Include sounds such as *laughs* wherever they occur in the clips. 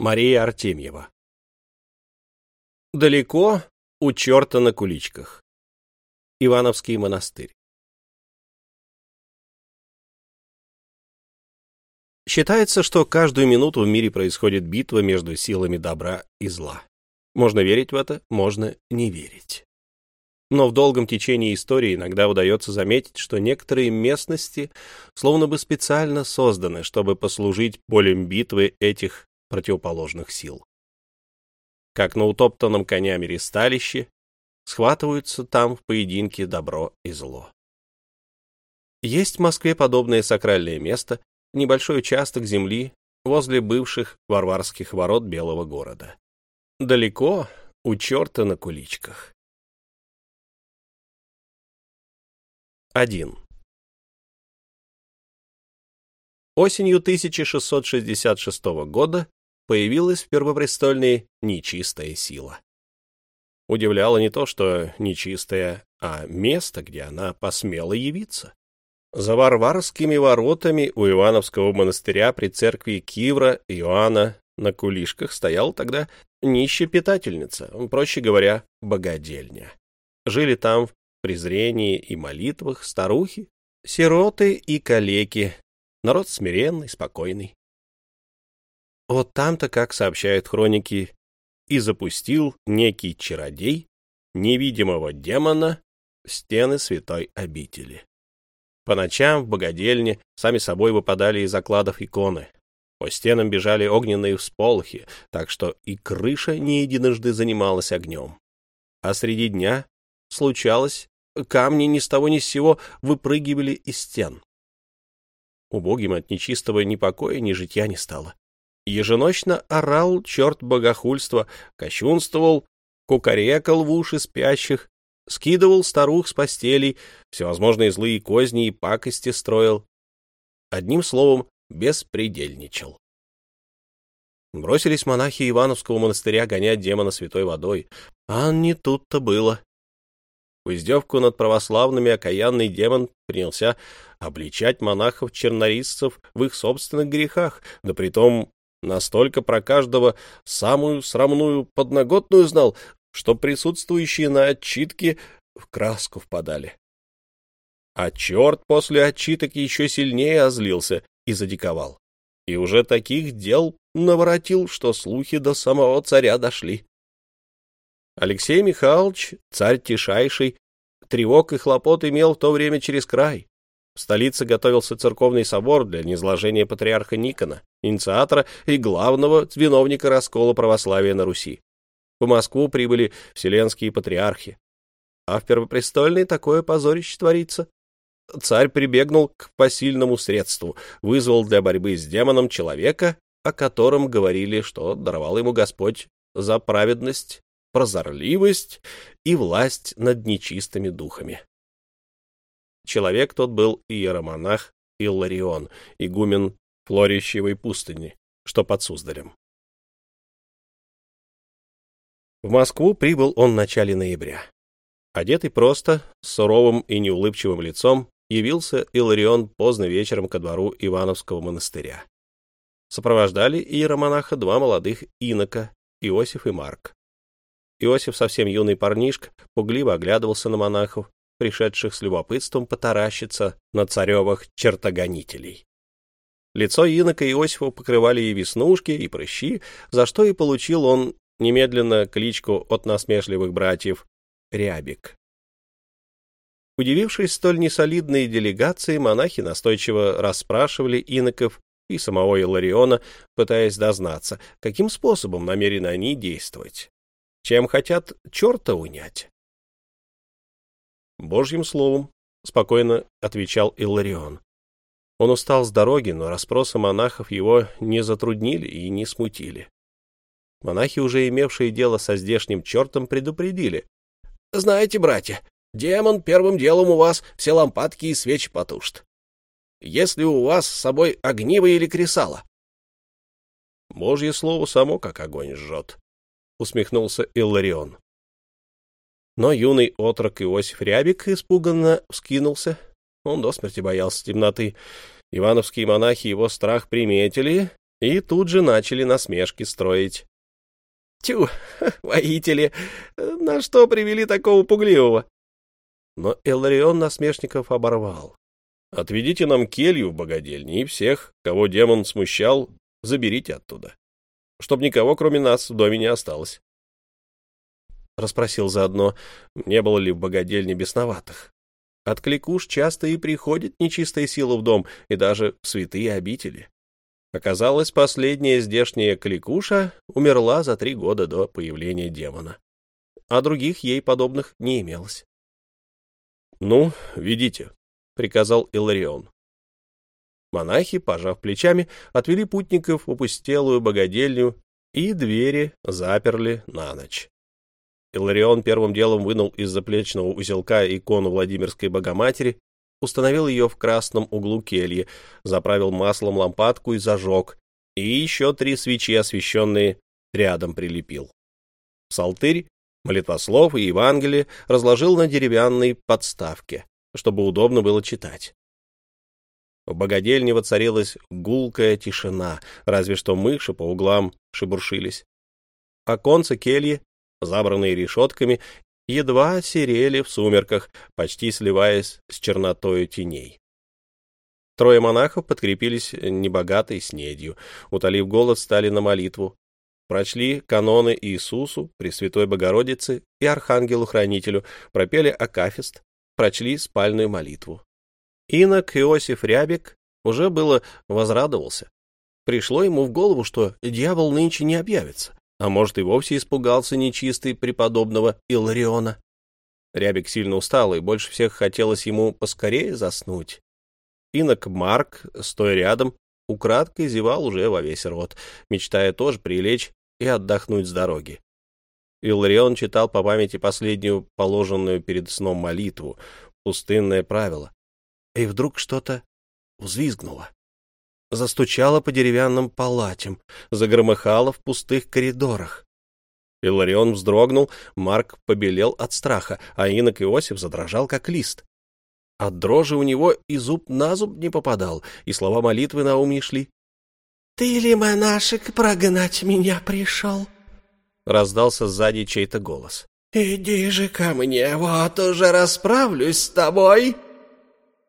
Мария Артемьева. Далеко у черта на куличках. Ивановский монастырь. Считается, что каждую минуту в мире происходит битва между силами добра и зла. Можно верить в это, можно не верить. Но в долгом течении истории иногда удается заметить, что некоторые местности словно бы специально созданы, чтобы послужить полем битвы этих противоположных сил. Как на утоптанном конями ресталище, схватываются там в поединке добро и зло. Есть в Москве подобное сакральное место, небольшой участок земли возле бывших варварских ворот Белого города. Далеко у черта на куличках. 1. Осенью 1666 года появилась в Первопрестольной нечистая сила. Удивляло не то, что нечистая, а место, где она посмела явиться. За варварскими воротами у Ивановского монастыря при церкви Кивра Иоанна на кулишках стоял тогда нищая питательница, проще говоря, богадельня. Жили там в презрении и молитвах старухи, сироты и калеки, народ смиренный, спокойный. Вот там-то, как сообщают хроники, и запустил некий чародей невидимого демона в стены святой обители. По ночам в богадельне сами собой выпадали из закладов иконы. По стенам бежали огненные всполохи, так что и крыша не единожды занималась огнем. А среди дня случалось, камни ни с того ни с сего выпрыгивали из стен. Убогим от нечистого ни покоя, ни житья не стало. Еженочно орал черт богохульства, кощунствовал, кукарекал в уши спящих, скидывал старух с постелей, всевозможные злые козни и пакости строил. Одним словом, беспредельничал. Бросились монахи Ивановского монастыря гонять демона святой водой, а не тут-то было. В издевку над православными окаянный демон принялся обличать монахов-чернорисцев в их собственных грехах, да притом Настолько про каждого самую срамную подноготную знал, что присутствующие на отчитке в краску впадали. А черт после отчиток еще сильнее озлился и задиковал. И уже таких дел наворотил, что слухи до самого царя дошли. Алексей Михайлович, царь тишайший, тревог и хлопот имел в то время через край. В столице готовился церковный собор для низложения патриарха Никона, инициатора и главного виновника раскола православия на Руси. В Москву прибыли вселенские патриархи. А в Первопрестольной такое позорище творится. Царь прибегнул к посильному средству, вызвал для борьбы с демоном человека, о котором говорили, что даровал ему Господь за праведность, прозорливость и власть над нечистыми духами. Человек тот был иеромонах Илларион, игумен Флорищевой пустыни, что под Суздалем. В Москву прибыл он в начале ноября. Одетый просто, с суровым и неулыбчивым лицом, явился Иларион поздно вечером ко двору Ивановского монастыря. Сопровождали иеромонаха два молодых инока, Иосиф и Марк. Иосиф, совсем юный парнишка, пугливо оглядывался на монахов, пришедших с любопытством потаращиться на царевых чертогонителей. Лицо инока Иосифа покрывали и веснушки, и прыщи, за что и получил он немедленно кличку от насмешливых братьев Рябик. Удивившись столь несолидной делегации, монахи настойчиво расспрашивали иноков и самого Илариона, пытаясь дознаться, каким способом намерены они действовать. Чем хотят черта унять? Божьим словом, — спокойно отвечал Илларион. Он устал с дороги, но расспросы монахов его не затруднили и не смутили. Монахи, уже имевшие дело со здешним чертом, предупредили. — Знаете, братья, демон первым делом у вас все лампадки и свечи потушит. Если у вас с собой огниво или кресало. — Божье слово само как огонь жжет, — усмехнулся Илларион. Но юный отрок Иосиф Рябик испуганно вскинулся. Он до смерти боялся темноты. Ивановские монахи его страх приметили и тут же начали насмешки строить. «Тю, *laughs* воители, на что привели такого пугливого?» Но Эларион насмешников оборвал. «Отведите нам келью в богадельне, и всех, кого демон смущал, заберите оттуда, чтоб никого, кроме нас, в доме не осталось». Расспросил заодно, не было ли в богадельне бесноватых. От кликуш часто и приходит нечистая сила в дом, и даже в святые обители. Оказалось, последняя здешняя кликуша умерла за три года до появления демона, а других ей подобных не имелось. — Ну, ведите, — приказал Иларион. Монахи, пожав плечами, отвели путников в опустелую богадельню и двери заперли на ночь. Иларион первым делом вынул из заплечного узелка икону Владимирской Богоматери, установил ее в красном углу кельи, заправил маслом лампадку и зажег, и еще три свечи, освещенные, рядом прилепил. Псалтырь, молитвослов и Евангелие разложил на деревянной подставке, чтобы удобно было читать. В богадельне воцарилась гулкая тишина, разве что мыши по углам шебуршились. Оконца кельи забранные решетками, едва серели в сумерках, почти сливаясь с чернотою теней. Трое монахов подкрепились небогатой снедью, утолив голод, стали на молитву, прочли каноны Иисусу, Пресвятой Богородице и Архангелу-Хранителю, пропели акафист, прочли спальную молитву. Инок Иосиф Рябик уже было возрадовался. Пришло ему в голову, что дьявол нынче не объявится а может и вовсе испугался нечистый преподобного Илариона. Рябик сильно устал, и больше всех хотелось ему поскорее заснуть. Инок Марк, стоя рядом, украдкой зевал уже во весь рот, мечтая тоже прилечь и отдохнуть с дороги. Иларион читал по памяти последнюю положенную перед сном молитву, пустынное правило. И вдруг что-то взвизгнуло застучала по деревянным палатям, загромыхала в пустых коридорах. Иларион вздрогнул, Марк побелел от страха, а инок Иосиф задрожал, как лист. От дрожи у него и зуб на зуб не попадал, и слова молитвы на ум не шли. — Ты ли, монашек, прогнать меня пришел? — раздался сзади чей-то голос. — Иди же ко мне, вот уже расправлюсь с тобой.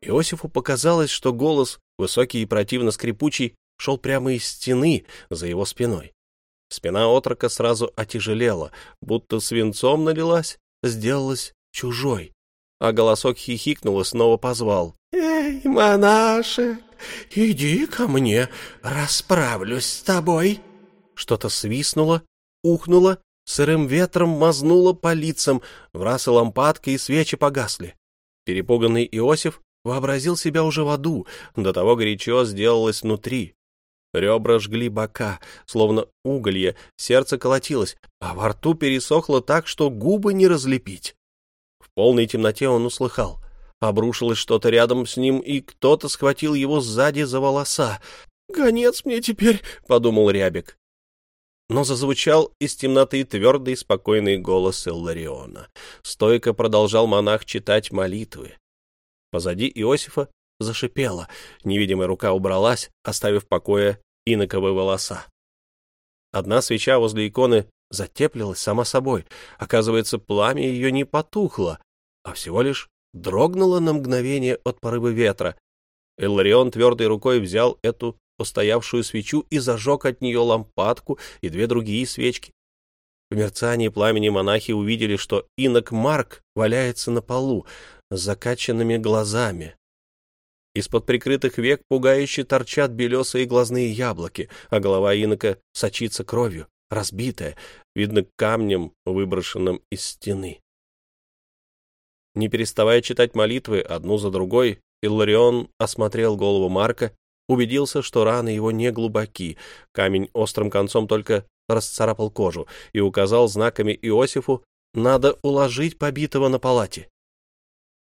Иосифу показалось, что голос высокий и противно скрипучий, шел прямо из стены за его спиной. Спина отрока сразу отяжелела, будто свинцом налилась, сделалась чужой. А голосок хихикнул и снова позвал. «Эй, монашек, иди ко мне, расправлюсь с тобой!» Что-то свистнуло, ухнуло, сырым ветром мазнуло по лицам, в раз и лампадка, и свечи погасли. Перепуганный Иосиф Вообразил себя уже в аду, до того горячо сделалось внутри. Ребра жгли бока, словно уголье, сердце колотилось, а во рту пересохло так, что губы не разлепить. В полной темноте он услыхал. Обрушилось что-то рядом с ним, и кто-то схватил его сзади за волоса. «Гонец мне теперь», — подумал Рябик. Но зазвучал из темноты твердый спокойный голос Иллариона. Стойко продолжал монах читать молитвы. Позади Иосифа зашипело, невидимая рука убралась, оставив в покое иноковые волоса. Одна свеча возле иконы затеплилась сама собой. Оказывается, пламя ее не потухло, а всего лишь дрогнуло на мгновение от порыва ветра. Илларион твердой рукой взял эту устоявшую свечу и зажег от нее лампадку и две другие свечки. В мерцании пламени монахи увидели, что инок Марк валяется на полу, с закачанными глазами. Из-под прикрытых век пугающе торчат белесые глазные яблоки, а голова инока сочится кровью, разбитая, видно камнем, выброшенным из стены. Не переставая читать молитвы одну за другой, Илларион осмотрел голову Марка, убедился, что раны его не глубоки, камень острым концом только расцарапал кожу, и указал знаками Иосифу, надо уложить побитого на палате.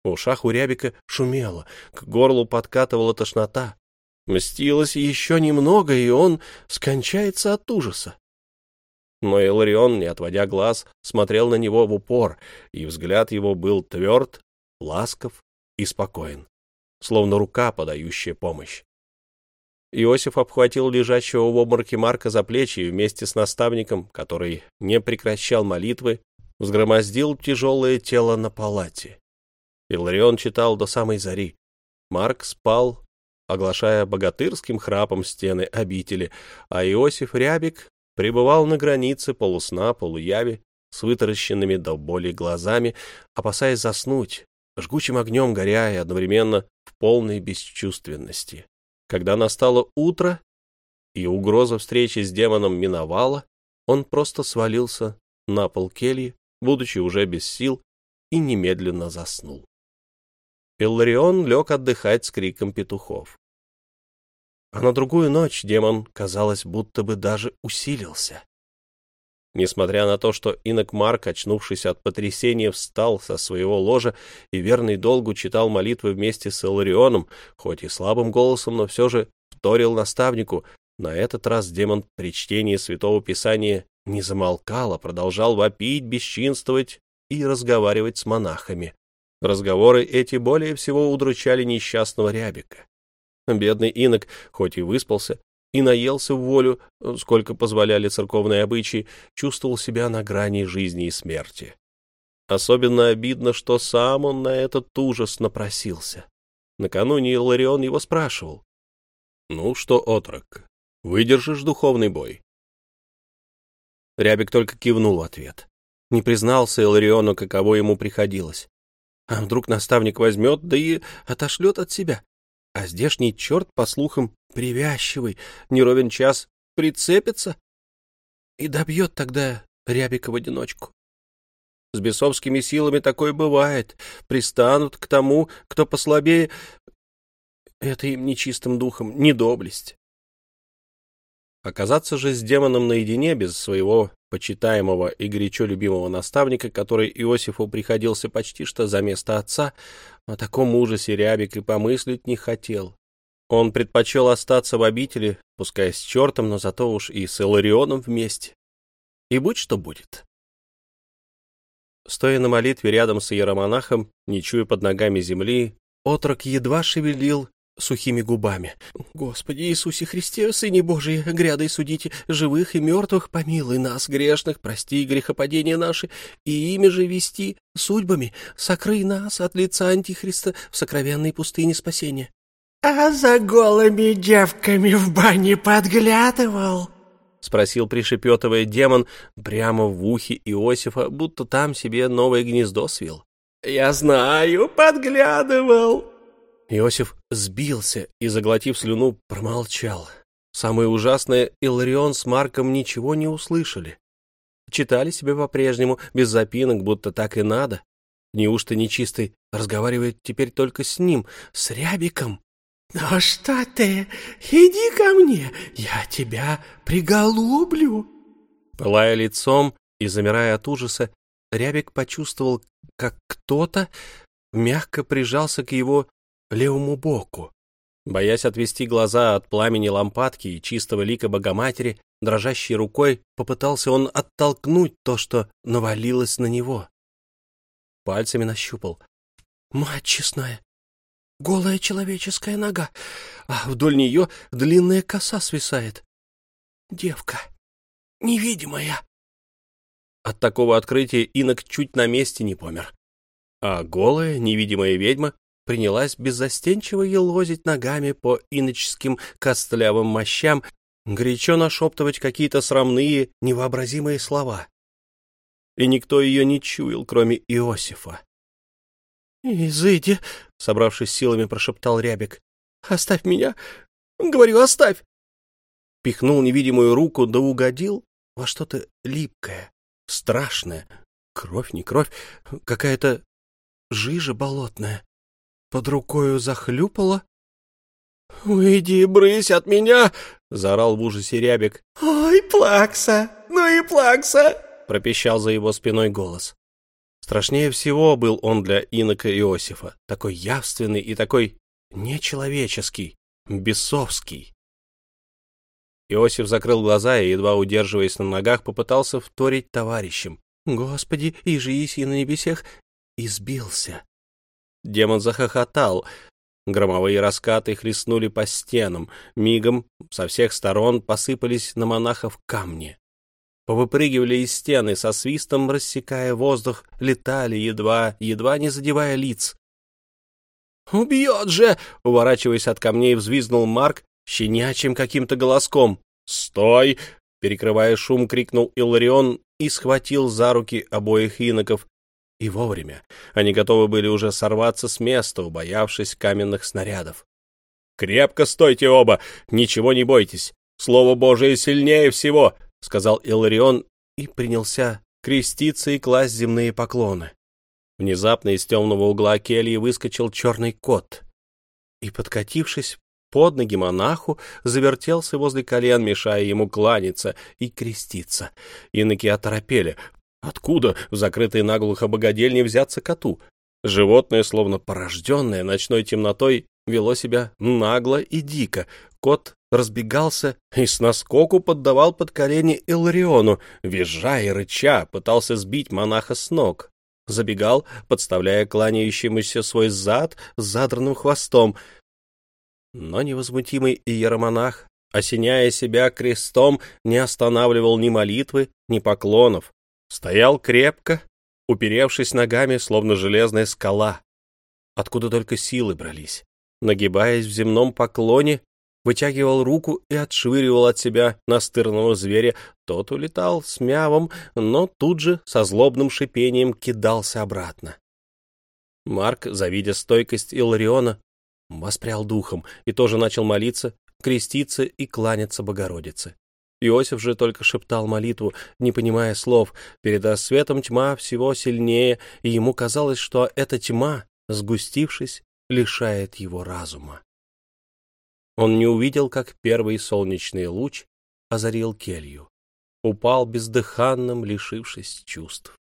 В ушах у Рябика шумело, к горлу подкатывала тошнота. Мстилось еще немного, и он скончается от ужаса. Но Иларион, не отводя глаз, смотрел на него в упор, и взгляд его был тверд, ласков и спокоен, словно рука, подающая помощь. Иосиф обхватил лежащего в обмороке Марка за плечи и вместе с наставником, который не прекращал молитвы, взгромоздил тяжелое тело на палате. Иларион читал до самой зари. Марк спал, оглашая богатырским храпом стены обители, а Иосиф Рябик пребывал на границе полусна, полуяви, с вытаращенными до боли глазами, опасаясь заснуть, жгучим огнем горя и одновременно в полной бесчувственности. Когда настало утро, и угроза встречи с демоном миновала, он просто свалился на пол кельи, будучи уже без сил, и немедленно заснул. Илларион лег отдыхать с криком петухов. А на другую ночь демон, казалось, будто бы даже усилился. Несмотря на то, что инок Марк, очнувшись от потрясения, встал со своего ложа и верный долгу читал молитвы вместе с Иларионом, хоть и слабым голосом, но все же вторил наставнику, на этот раз демон при чтении Святого Писания не замолкал, а продолжал вопить, бесчинствовать и разговаривать с монахами. Разговоры эти более всего удручали несчастного Рябика. Бедный инок, хоть и выспался, и наелся в волю, сколько позволяли церковные обычаи, чувствовал себя на грани жизни и смерти. Особенно обидно, что сам он на этот ужас напросился. Накануне Ларион его спрашивал. — Ну что, отрок, выдержишь духовный бой? Рябик только кивнул в ответ. Не признался Илариону, каково ему приходилось. А вдруг наставник возьмет, да и отошлет от себя? А здешний черт, по слухам, привязчивый, не ровен час прицепится и добьет тогда Рябика в одиночку. С бесовскими силами такое бывает. Пристанут к тому, кто послабее. Это им нечистым духом, не доблесть. Оказаться же с демоном наедине, без своего почитаемого и горячо любимого наставника, который Иосифу приходился почти что за место отца, о таком ужасе Рябик и помыслить не хотел. Он предпочел остаться в обители, пускай с чертом, но зато уж и с Иларионом вместе. И будь что будет. Стоя на молитве рядом с иеромонахом, не чуя под ногами земли, отрок едва шевелил сухими губами. «Господи Иисусе Христе, Сыне Божий, грядой судите живых и мертвых, помилуй нас, грешных, прости грехопадения наши, и ими же вести судьбами, сокрый нас от лица Антихриста в сокровенной пустыне спасения». «А за голыми девками в бане подглядывал?» — спросил, пришепетывая демон, прямо в ухе Иосифа, будто там себе новое гнездо свил. «Я знаю, подглядывал», Иосиф сбился и, заглотив слюну, промолчал. Самое ужасное, Иларион с Марком ничего не услышали. Читали себе по-прежнему, без запинок, будто так и надо. Неужто нечистый разговаривает теперь только с ним, с Рябиком? «Ну что ты? Иди ко мне, я тебя приголублю!» Пылая лицом и замирая от ужаса, Рябик почувствовал, как кто-то мягко прижался к его левому боку. Боясь отвести глаза от пламени лампадки и чистого лика Богоматери, дрожащей рукой попытался он оттолкнуть то, что навалилось на него. Пальцами нащупал. «Мать честная! Голая человеческая нога, а вдоль нее длинная коса свисает. Девка, невидимая!» От такого открытия инок чуть на месте не помер. А голая, невидимая ведьма принялась беззастенчиво елозить ногами по иноческим костлявым мощам, горячо нашептывать какие-то срамные, невообразимые слова. И никто ее не чуял, кроме Иосифа. — Изыди, — собравшись силами, прошептал Рябик. — Оставь меня! Говорю, оставь! Пихнул невидимую руку, да угодил во что-то липкое, страшное. Кровь, не кровь, какая-то жижа болотная под рукою захлюпало. — Уйди, брысь от меня! — заорал в ужасе Рябик. — Ой, плакса! Ну и плакса! — пропищал за его спиной голос. Страшнее всего был он для инока Иосифа, такой явственный и такой нечеловеческий, бесовский. Иосиф закрыл глаза и, едва удерживаясь на ногах, попытался вторить товарищам. «Господи, и жизнь и на небесех!» и сбился. Демон захохотал. Громовые раскаты хлестнули по стенам, мигом со всех сторон посыпались на монахов камни. Повыпрыгивали из стены, со свистом рассекая воздух, летали, едва, едва не задевая лиц. «Убьет же!» — уворачиваясь от камней, взвизгнул Марк щенячьим каким-то голоском. «Стой!» — перекрывая шум, крикнул Иларион и схватил за руки обоих иноков, и вовремя. Они готовы были уже сорваться с места, убоявшись каменных снарядов. «Крепко стойте оба! Ничего не бойтесь! Слово Божие сильнее всего!» — сказал Иларион и принялся креститься и класть земные поклоны. Внезапно из темного угла кельи выскочил черный кот и, подкатившись под ноги монаху, завертелся возле колен, мешая ему кланяться и креститься. Иноки оторопели, Откуда в закрытой наглухо богадельне взяться коту? Животное, словно порожденное ночной темнотой, вело себя нагло и дико. Кот разбегался и с наскоку поддавал под колени Илариону, визжа и рыча, пытался сбить монаха с ног. Забегал, подставляя кланяющемуся свой зад с задранным хвостом. Но невозмутимый иеромонах, осеняя себя крестом, не останавливал ни молитвы, ни поклонов, Стоял крепко, уперевшись ногами, словно железная скала. Откуда только силы брались. Нагибаясь в земном поклоне, вытягивал руку и отшвыривал от себя настырного зверя. Тот улетал с мявом, но тут же со злобным шипением кидался обратно. Марк, завидя стойкость Илариона, воспрял духом и тоже начал молиться, креститься и кланяться Богородице. Иосиф же только шептал молитву, не понимая слов. Перед рассветом тьма всего сильнее, и ему казалось, что эта тьма, сгустившись, лишает его разума. Он не увидел, как первый солнечный луч озарил келью. Упал бездыханным, лишившись чувств.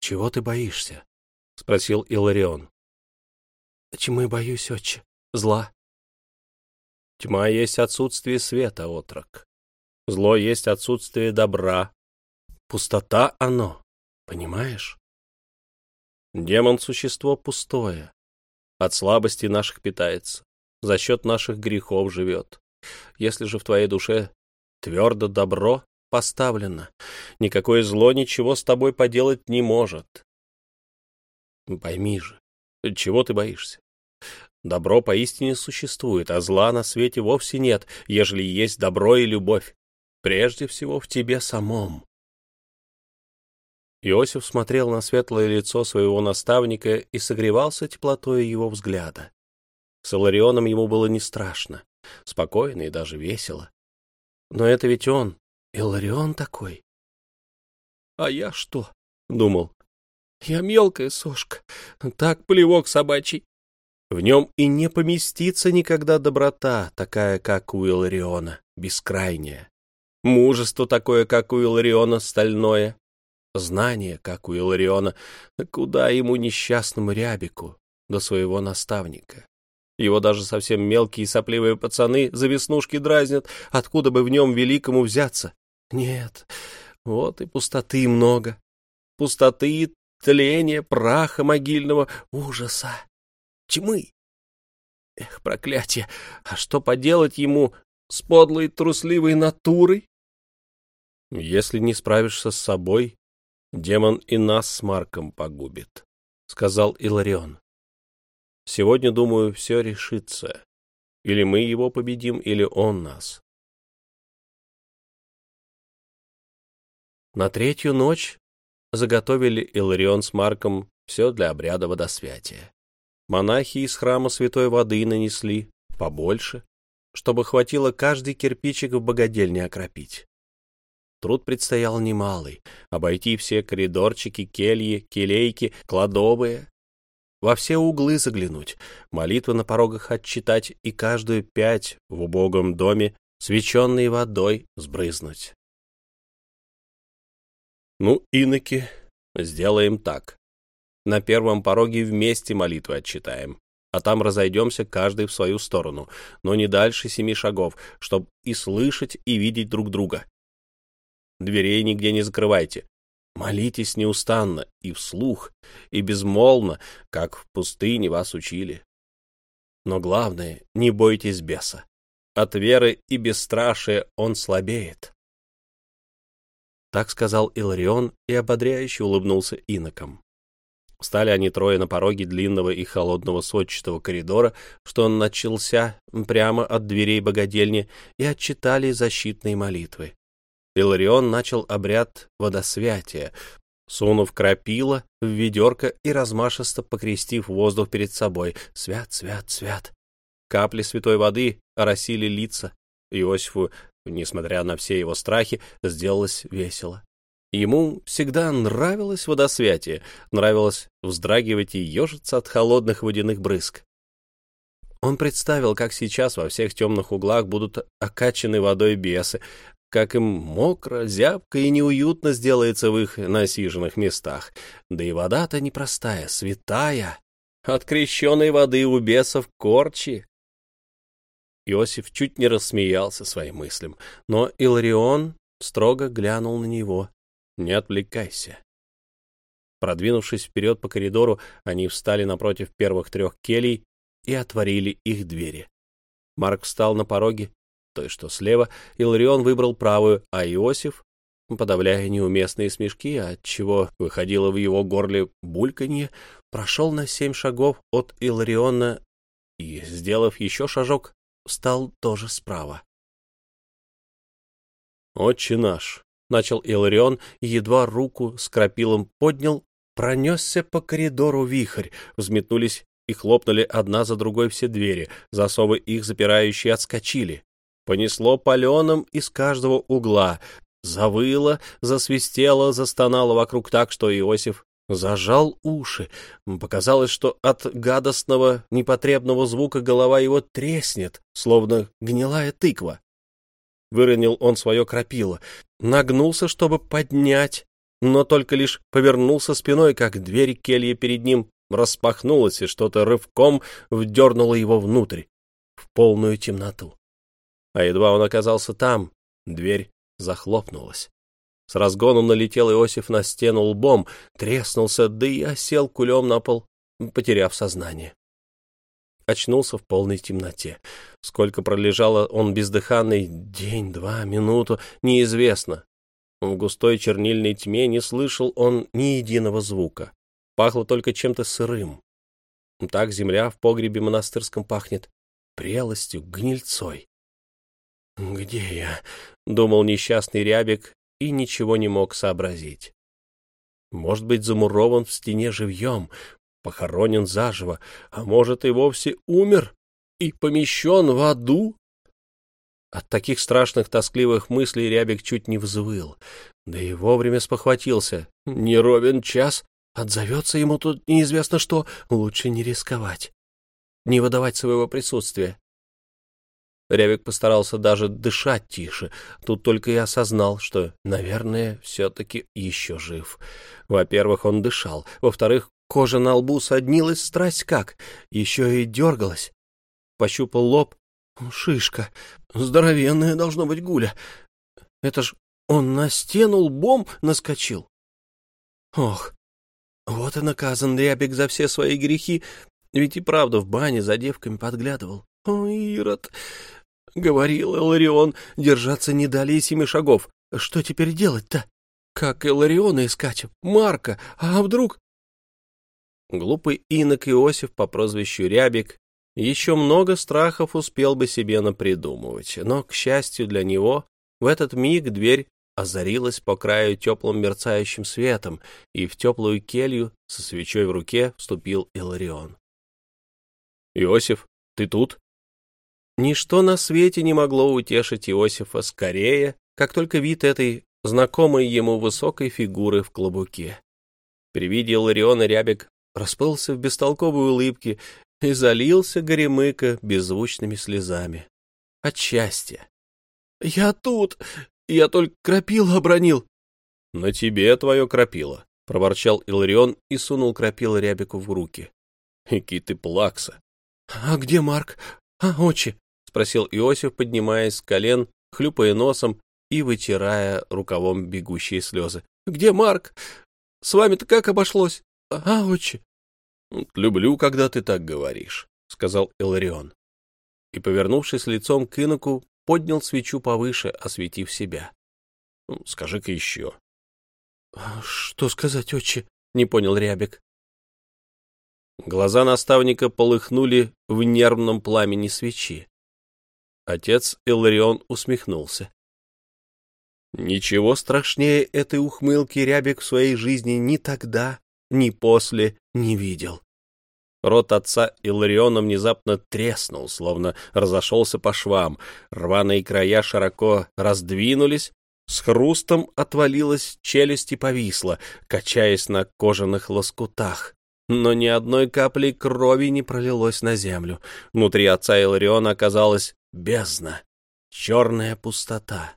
«Чего ты боишься?» — спросил Иларион. «Тьмы боюсь, отче. Зла. Тьма есть отсутствие света, отрок. Зло есть отсутствие добра. Пустота оно, понимаешь? Демон — существо пустое. От слабости наших питается, за счет наших грехов живет. Если же в твоей душе твердо добро поставлено, никакое зло ничего с тобой поделать не может. Пойми же, чего ты боишься? Добро поистине существует, а зла на свете вовсе нет, ежели есть добро и любовь. Прежде всего в тебе самом. Иосиф смотрел на светлое лицо своего наставника и согревался теплотой его взгляда. С Иларионом ему было не страшно, спокойно и даже весело. Но это ведь он, Иларион такой. — А я что? — думал. — Я мелкая сошка, так плевок собачий. В нем и не поместится никогда доброта, такая, как у Илариона, бескрайняя. Мужество такое, как у Илариона, стальное. Знание, как у Илариона, куда ему несчастному рябику до своего наставника. Его даже совсем мелкие сопливые пацаны за веснушки дразнят, откуда бы в нем великому взяться. Нет, вот и пустоты много. Пустоты, тления, праха могильного, ужаса тьмы. Эх, проклятие! А что поделать ему с подлой трусливой натурой? Если не справишься с собой, демон и нас с Марком погубит, — сказал Иларион. Сегодня, думаю, все решится. Или мы его победим, или он нас. На третью ночь заготовили Иларион с Марком все для обряда водосвятия. Монахи из храма святой воды нанесли побольше, чтобы хватило каждый кирпичик в богадельне окропить. Труд предстоял немалый — обойти все коридорчики, кельи, келейки, кладовые, во все углы заглянуть, молитвы на порогах отчитать и каждую пять в убогом доме свеченной водой сбрызнуть. Ну, иноки, сделаем так. На первом пороге вместе молитвы отчитаем, а там разойдемся каждый в свою сторону, но не дальше семи шагов, чтобы и слышать, и видеть друг друга. Дверей нигде не закрывайте. Молитесь неустанно и вслух, и безмолвно, как в пустыне вас учили. Но главное, не бойтесь беса. От веры и бесстрашия он слабеет. Так сказал Иларион и ободряюще улыбнулся инокам. Встали они трое на пороге длинного и холодного сводчатого коридора, что он начался прямо от дверей богадельни, и отчитали защитные молитвы. Иларион начал обряд водосвятия, сунув крапила в ведерко и размашисто покрестив воздух перед собой. «Свят, свят, свят!» Капли святой воды оросили лица. Иосифу, несмотря на все его страхи, сделалось весело. Ему всегда нравилось водосвятие, нравилось вздрагивать и ежиться от холодных водяных брызг. Он представил, как сейчас во всех темных углах будут окачаны водой бесы, как им мокро, зябко и неуютно сделается в их насиженных местах. Да и вода-то непростая, святая. От крещенной воды у бесов корчи. Иосиф чуть не рассмеялся своим мыслям, но Иларион строго глянул на него. Не отвлекайся. Продвинувшись вперед по коридору, они встали напротив первых трех келей и отворили их двери. Марк встал на пороге, той, что слева, Иларион выбрал правую, а Иосиф, подавляя неуместные смешки, отчего выходило в его горле бульканье, прошел на семь шагов от Илариона и, сделав еще шажок, встал тоже справа. «Отче наш», — начал Иларион, едва руку с крапилом поднял, пронесся по коридору вихрь, взметнулись и хлопнули одна за другой все двери, засовы их запирающие отскочили. Понесло паленым из каждого угла, завыло, засвистело, застонало вокруг так, что Иосиф зажал уши. Показалось, что от гадостного, непотребного звука голова его треснет, словно гнилая тыква. Выронил он свое крапило, нагнулся, чтобы поднять, но только лишь повернулся спиной, как дверь кельи перед ним распахнулась, и что-то рывком вдернуло его внутрь, в полную темноту. А едва он оказался там, дверь захлопнулась. С разгоном налетел Иосиф на стену лбом, треснулся, да и осел кулем на пол, потеряв сознание очнулся в полной темноте. Сколько пролежало он бездыханный, день, два, минуту, неизвестно. В густой чернильной тьме не слышал он ни единого звука. Пахло только чем-то сырым. Так земля в погребе монастырском пахнет прелостью, гнильцой. «Где я?» — думал несчастный рябик и ничего не мог сообразить. Может быть, замурован в стене живьем, похоронен заживо, а может и вовсе умер и помещен в аду? От таких страшных тоскливых мыслей Рябик чуть не взвыл, да и вовремя спохватился. Не ровен час, отзовется ему тут неизвестно что, лучше не рисковать, не выдавать своего присутствия. Рябик постарался даже дышать тише. Тут только и осознал, что, наверное, все-таки еще жив. Во-первых, он дышал. Во-вторых, Кожа на лбу соднилась страсть как, еще и дергалась. Пощупал лоб. Шишка. Здоровенная должно быть гуля. Это ж он на стену лбом наскочил. Ох, вот и наказан Рябик за все свои грехи, ведь и правда в бане за девками подглядывал. О, Ирод! Говорил Эларион, держаться не далее семи шагов. Что теперь делать-то? Как Элариона искать? Марка? А вдруг... Глупый инок Иосиф по прозвищу Рябик еще много страхов успел бы себе напридумывать, но, к счастью для него, в этот миг дверь озарилась по краю теплым мерцающим светом, и в теплую келью со свечой в руке вступил Иларион. «Иосиф, ты тут?» Ничто на свете не могло утешить Иосифа скорее, как только вид этой знакомой ему высокой фигуры в клобуке. При виде Илариона Рябик расплылся в бестолковой улыбке и залился горемыка беззвучными слезами. От счастья. «Я тут! Я только крапило обронил!» «На тебе твое крапило!» — проворчал Иларион и сунул крапило Рябику в руки. «Ики ты плакса!» «А где Марк? А, отче?» — спросил Иосиф, поднимаясь с колен, хлюпая носом и вытирая рукавом бегущие слезы. — Где Марк? С вами-то как обошлось? — А, отче? — Люблю, когда ты так говоришь, — сказал Иларион. И, повернувшись лицом к иноку, поднял свечу повыше, осветив себя. Ну, — Скажи-ка еще. — Что сказать, отче? — не понял Рябик. Глаза наставника полыхнули в нервном пламени свечи. Отец Иларион усмехнулся. Ничего страшнее этой ухмылки Рябик в своей жизни ни тогда, ни после не видел. Рот отца Илариона внезапно треснул, словно разошелся по швам. Рваные края широко раздвинулись, с хрустом отвалилась челюсть и повисла, качаясь на кожаных лоскутах. Но ни одной капли крови не пролилось на землю. Внутри отца Илариона оказалась бездна, черная пустота.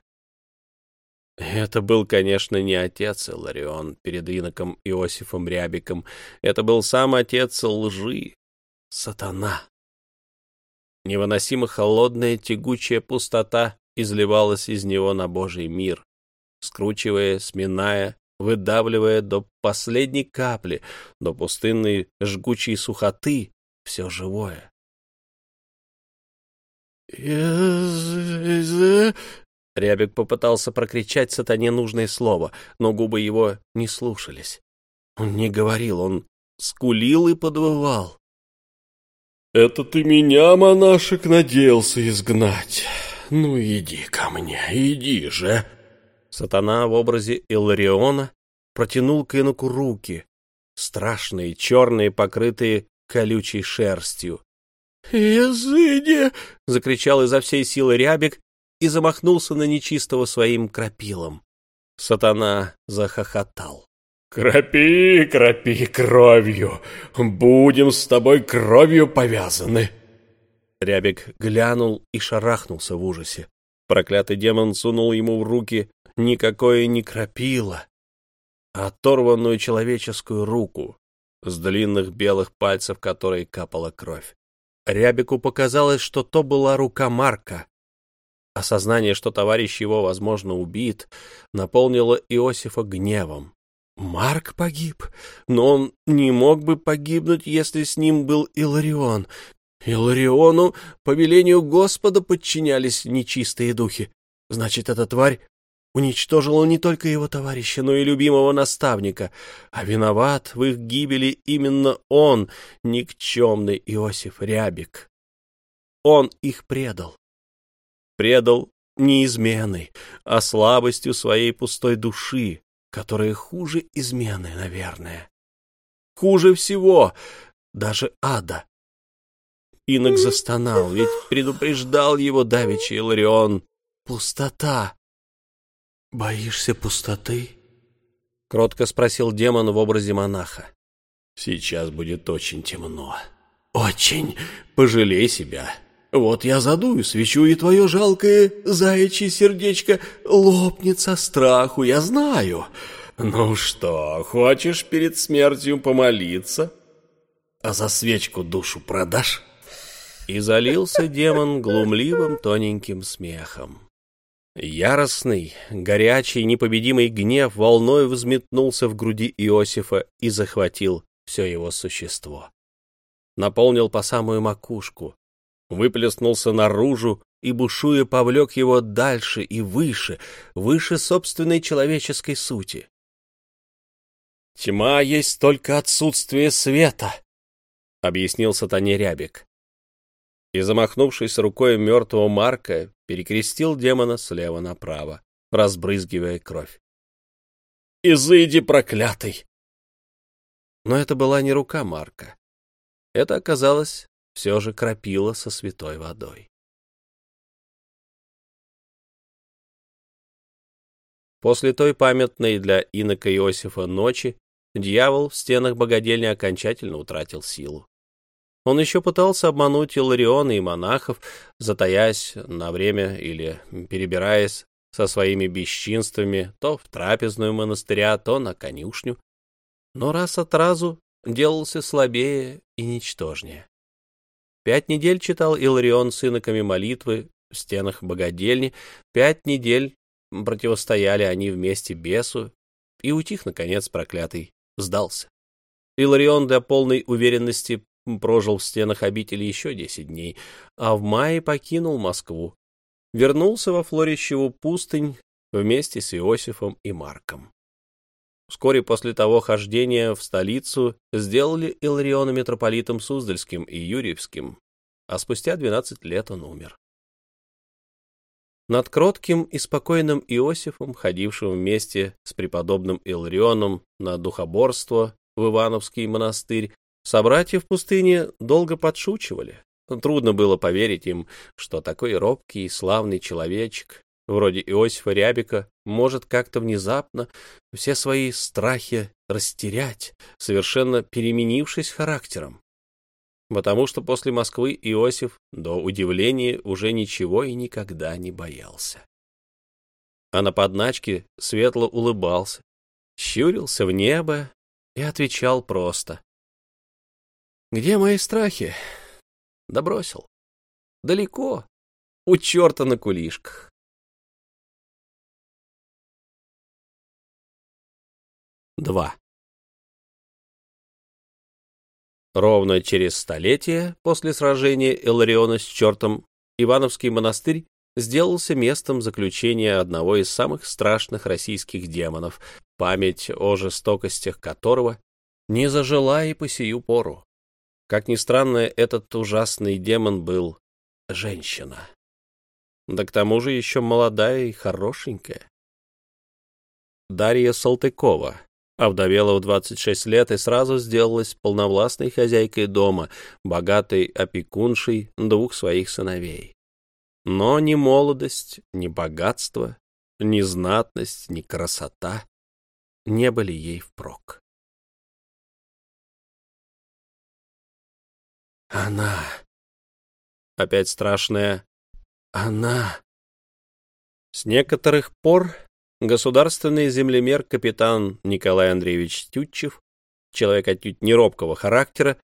Это был, конечно, не отец Иларион перед иноком Иосифом Рябиком. Это был сам отец лжи, сатана. Невыносимо холодная тягучая пустота изливалась из него на Божий мир, скручивая, сминая, выдавливая до последней капли, до пустынной жгучей сухоты все живое. Рябик попытался прокричать сатане нужное слово, но губы его не слушались. Он не говорил, он скулил и подвывал. «Это ты меня, монашек, надеялся изгнать? Ну, иди ко мне, иди же!» Сатана в образе Иллариона протянул к инуку руки, страшные, черные, покрытые колючей шерстью. «Изыди!» — закричал изо всей силы Рябик и замахнулся на нечистого своим крапилом. Сатана захохотал. «Крапи, крапи кровью! Будем с тобой кровью повязаны!» Рябик глянул и шарахнулся в ужасе. Проклятый демон сунул ему в руки никакое не крапило, а оторванную человеческую руку с длинных белых пальцев, которой капала кровь. Рябику показалось, что то была рука Марка, Осознание, что товарищ его, возможно, убит, наполнило Иосифа гневом. Марк погиб, но он не мог бы погибнуть, если с ним был Иларион. Илариону по велению Господа подчинялись нечистые духи. Значит, эта тварь уничтожила не только его товарища, но и любимого наставника, а виноват в их гибели именно он, никчемный Иосиф Рябик. Он их предал предал не изменой, а слабостью своей пустой души, которая хуже измены, наверное. Хуже всего, даже ада. Инок застонал, ведь предупреждал его давеча Иларион. Пустота. «Боишься пустоты?» — кротко спросил демон в образе монаха. «Сейчас будет очень темно. Очень. Пожалей себя. Вот я задую свечу, и твое жалкое заячье сердечко лопнет со страху, я знаю. Ну что, хочешь перед смертью помолиться? А за свечку душу продашь? И залился демон глумливым тоненьким смехом. Яростный, горячий, непобедимый гнев волной взметнулся в груди Иосифа и захватил все его существо. Наполнил по самую макушку, выплеснулся наружу и, бушуя, повлек его дальше и выше, выше собственной человеческой сути. «Тьма есть только отсутствие света», — объяснил сатане Рябик. И, замахнувшись рукой мертвого Марка, перекрестил демона слева направо, разбрызгивая кровь. «Изыди, проклятый!» Но это была не рука Марка. Это оказалось все же крапила со святой водой. После той памятной для инока Иосифа ночи дьявол в стенах богадельни окончательно утратил силу. Он еще пытался обмануть Илариона и монахов, затаясь на время или перебираясь со своими бесчинствами то в трапезную монастыря, то на конюшню, но раз от разу делался слабее и ничтожнее. Пять недель читал Иларион с иноками молитвы в стенах богадельни, пять недель противостояли они вместе бесу, и утих, наконец, проклятый, сдался. Иларион для полной уверенности прожил в стенах обители еще десять дней, а в мае покинул Москву. Вернулся во Флорищеву пустынь вместе с Иосифом и Марком. Вскоре после того хождения в столицу сделали Илариона митрополитом Суздальским и Юрьевским, а спустя двенадцать лет он умер. Над кротким и спокойным Иосифом, ходившим вместе с преподобным Иларионом на духоборство в Ивановский монастырь, собратья в пустыне долго подшучивали. Трудно было поверить им, что такой робкий и славный человечек, вроде Иосифа Рябика, может как-то внезапно все свои страхи растерять, совершенно переменившись характером потому что после Москвы Иосиф, до удивления, уже ничего и никогда не боялся. А на подначке светло улыбался, щурился в небо и отвечал просто. «Где мои страхи?» Да бросил. Далеко, у черта на кулишках. Два. Ровно через столетие после сражения Элариона с чертом Ивановский монастырь сделался местом заключения одного из самых страшных российских демонов, память о жестокостях которого не зажила и по сию пору. Как ни странно, этот ужасный демон был женщина. Да к тому же еще молодая и хорошенькая. Дарья Салтыкова, Овдовела в 26 лет и сразу сделалась полновластной хозяйкой дома, богатой опекуншей двух своих сыновей. Но ни молодость, ни богатство, ни знатность, ни красота не были ей впрок. Она. Опять страшная. Она. С некоторых пор Государственный землемер капитан Николай Андреевич Тютчев, человек отнюдь неробкого характера,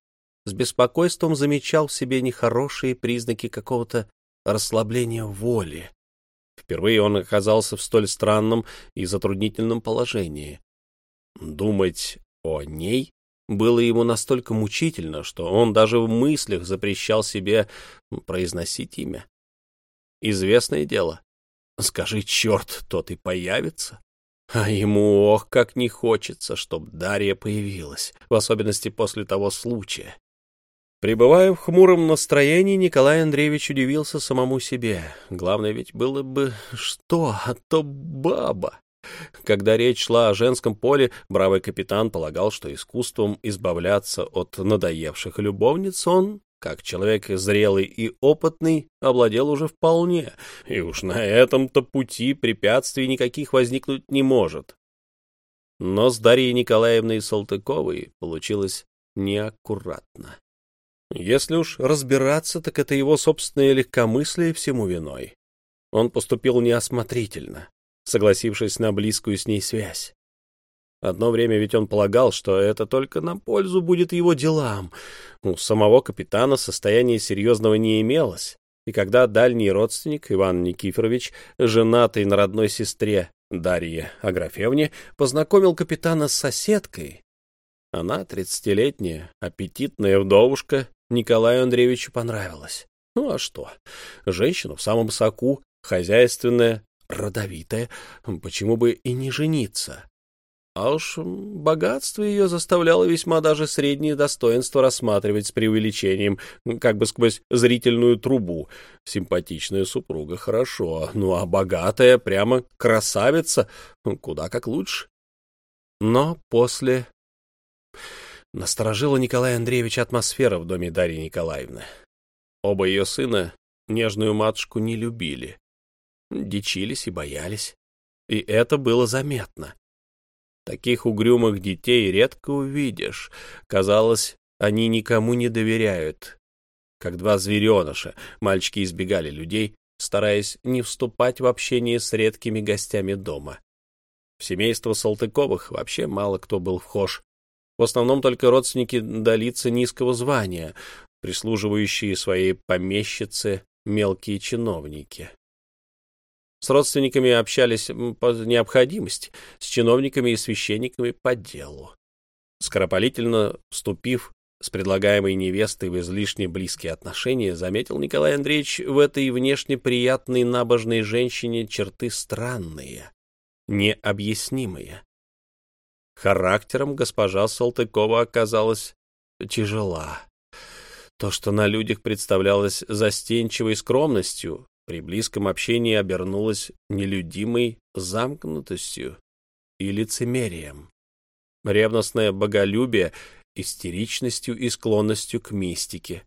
с беспокойством замечал в себе нехорошие признаки какого-то расслабления воли. Впервые он оказался в столь странном и затруднительном положении. Думать о ней было ему настолько мучительно, что он даже в мыслях запрещал себе произносить имя. Известное дело, Скажи, черт, тот и появится. А ему, ох, как не хочется, чтоб Дарья появилась, в особенности после того случая. Пребывая в хмуром настроении, Николай Андреевич удивился самому себе. Главное ведь было бы что, а то баба. Когда речь шла о женском поле, бравый капитан полагал, что искусством избавляться от надоевших любовниц он как человек зрелый и опытный, овладел уже вполне, и уж на этом-то пути препятствий никаких возникнуть не может. Но с Дарьей Николаевной Салтыковой получилось неаккуратно. Если уж разбираться, так это его собственное легкомыслие всему виной. Он поступил неосмотрительно, согласившись на близкую с ней связь. Одно время ведь он полагал, что это только на пользу будет его делам. У самого капитана состояния серьезного не имелось. И когда дальний родственник Иван Никифорович, женатый на родной сестре Дарье Аграфевне, познакомил капитана с соседкой, она, тридцатилетняя, аппетитная вдовушка, Николаю Андреевичу понравилась. Ну а что? Женщина в самом соку, хозяйственная, родовитая, почему бы и не жениться? А уж богатство ее заставляло весьма даже средние достоинства рассматривать с преувеличением, как бы сквозь зрительную трубу. Симпатичная супруга хорошо, ну а богатая прямо красавица, куда как лучше. Но после... Насторожила Николай Андреевич атмосфера в доме Дарьи Николаевны. Оба ее сына нежную матушку не любили, дичились и боялись. И это было заметно. Таких угрюмых детей редко увидишь. Казалось, они никому не доверяют. Как два звереныша, мальчики избегали людей, стараясь не вступать в общение с редкими гостями дома. В семейство Салтыковых вообще мало кто был вхож. В основном только родственники до лица низкого звания, прислуживающие своей помещице мелкие чиновники. С родственниками общались по необходимости, с чиновниками и священниками по делу. Скоропалительно вступив с предлагаемой невестой в излишне близкие отношения, заметил Николай Андреевич в этой внешне приятной набожной женщине черты странные, необъяснимые. Характером госпожа Салтыкова оказалась тяжела. То, что на людях представлялось застенчивой скромностью, при близком общении обернулось нелюдимой замкнутостью и лицемерием. Ревностное боголюбие — истеричностью и склонностью к мистике.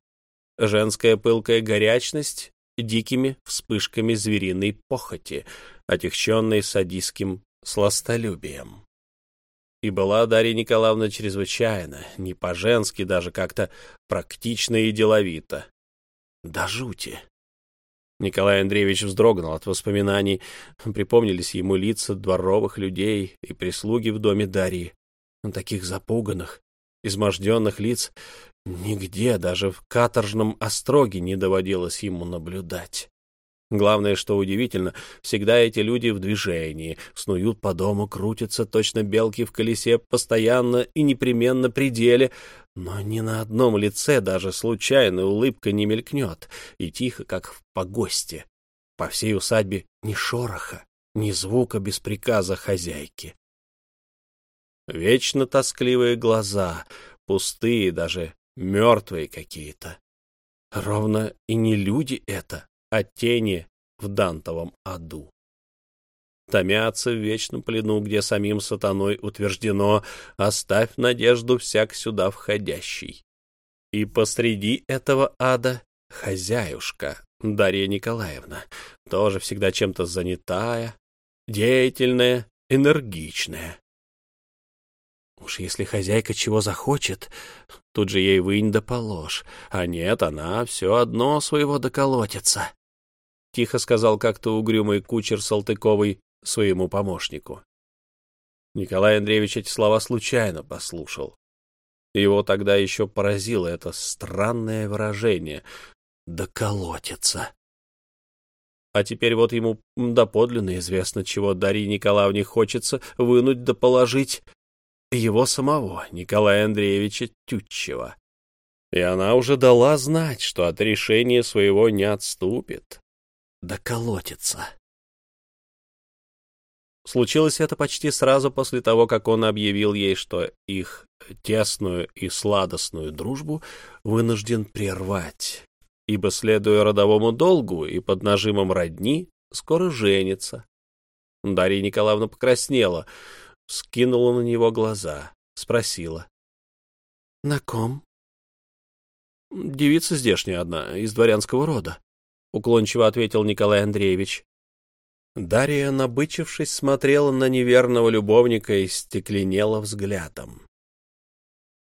Женская пылкая горячность — дикими вспышками звериной похоти, отягченной садистским сластолюбием. И была Дарья Николаевна чрезвычайно, не по-женски, даже как-то практично и деловито. До жути. Николай Андреевич вздрогнул от воспоминаний. Припомнились ему лица дворовых людей и прислуги в доме Дарьи. Таких запуганных, изможденных лиц нигде, даже в каторжном остроге, не доводилось ему наблюдать. Главное, что удивительно, всегда эти люди в движении, снуют по дому, крутятся точно белки в колесе, постоянно и непременно при деле, но ни на одном лице даже случайная улыбка не мелькнет, и тихо, как в погосте. По всей усадьбе ни шороха, ни звука без приказа хозяйки. Вечно тоскливые глаза, пустые, даже мертвые какие-то. Ровно и не люди это, а тени в Дантовом аду. Томятся в вечном плену, где самим сатаной утверждено «Оставь надежду всяк сюда входящий». И посреди этого ада хозяюшка Дарья Николаевна, тоже всегда чем-то занятая, деятельная, энергичная. Уж если хозяйка чего захочет, тут же ей вынь да положь, а нет, она все одно своего доколотится. Тихо сказал как-то угрюмый кучер Салтыковой своему помощнику. Николай Андреевич эти слова случайно послушал. Его тогда еще поразило это странное выражение «доколотится». А теперь вот ему доподлинно известно, чего Дарье Николаевне хочется вынуть да положить его самого, Николая Андреевича Тютчева. И она уже дала знать, что от решения своего не отступит. Да колотится. Случилось это почти сразу после того, как он объявил ей, что их тесную и сладостную дружбу вынужден прервать, ибо, следуя родовому долгу и под нажимом родни, скоро женится. Дарья Николаевна покраснела — скинула на него глаза, спросила. — На ком? — Девица здешняя одна, из дворянского рода, — уклончиво ответил Николай Андреевич. Дарья, набычившись, смотрела на неверного любовника и стекленела взглядом.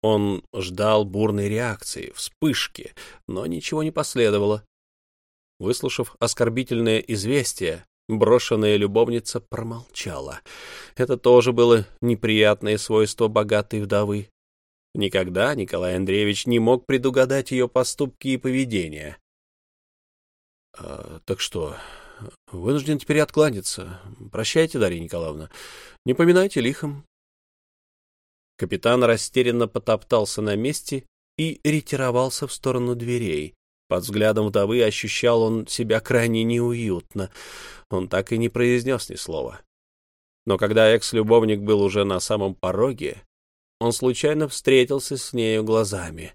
Он ждал бурной реакции, вспышки, но ничего не последовало. Выслушав оскорбительное известие, Брошенная любовница промолчала. Это тоже было неприятное свойство богатой вдовы. Никогда Николай Андреевич не мог предугадать ее поступки и поведение. А, «Так что, вынужден теперь откланяться. Прощайте, Дарья Николаевна. Не поминайте лихом». Капитан растерянно потоптался на месте и ретировался в сторону дверей. Под взглядом вдовы ощущал он себя крайне неуютно он так и не произнес ни слова. Но когда экс-любовник был уже на самом пороге, он случайно встретился с нею глазами.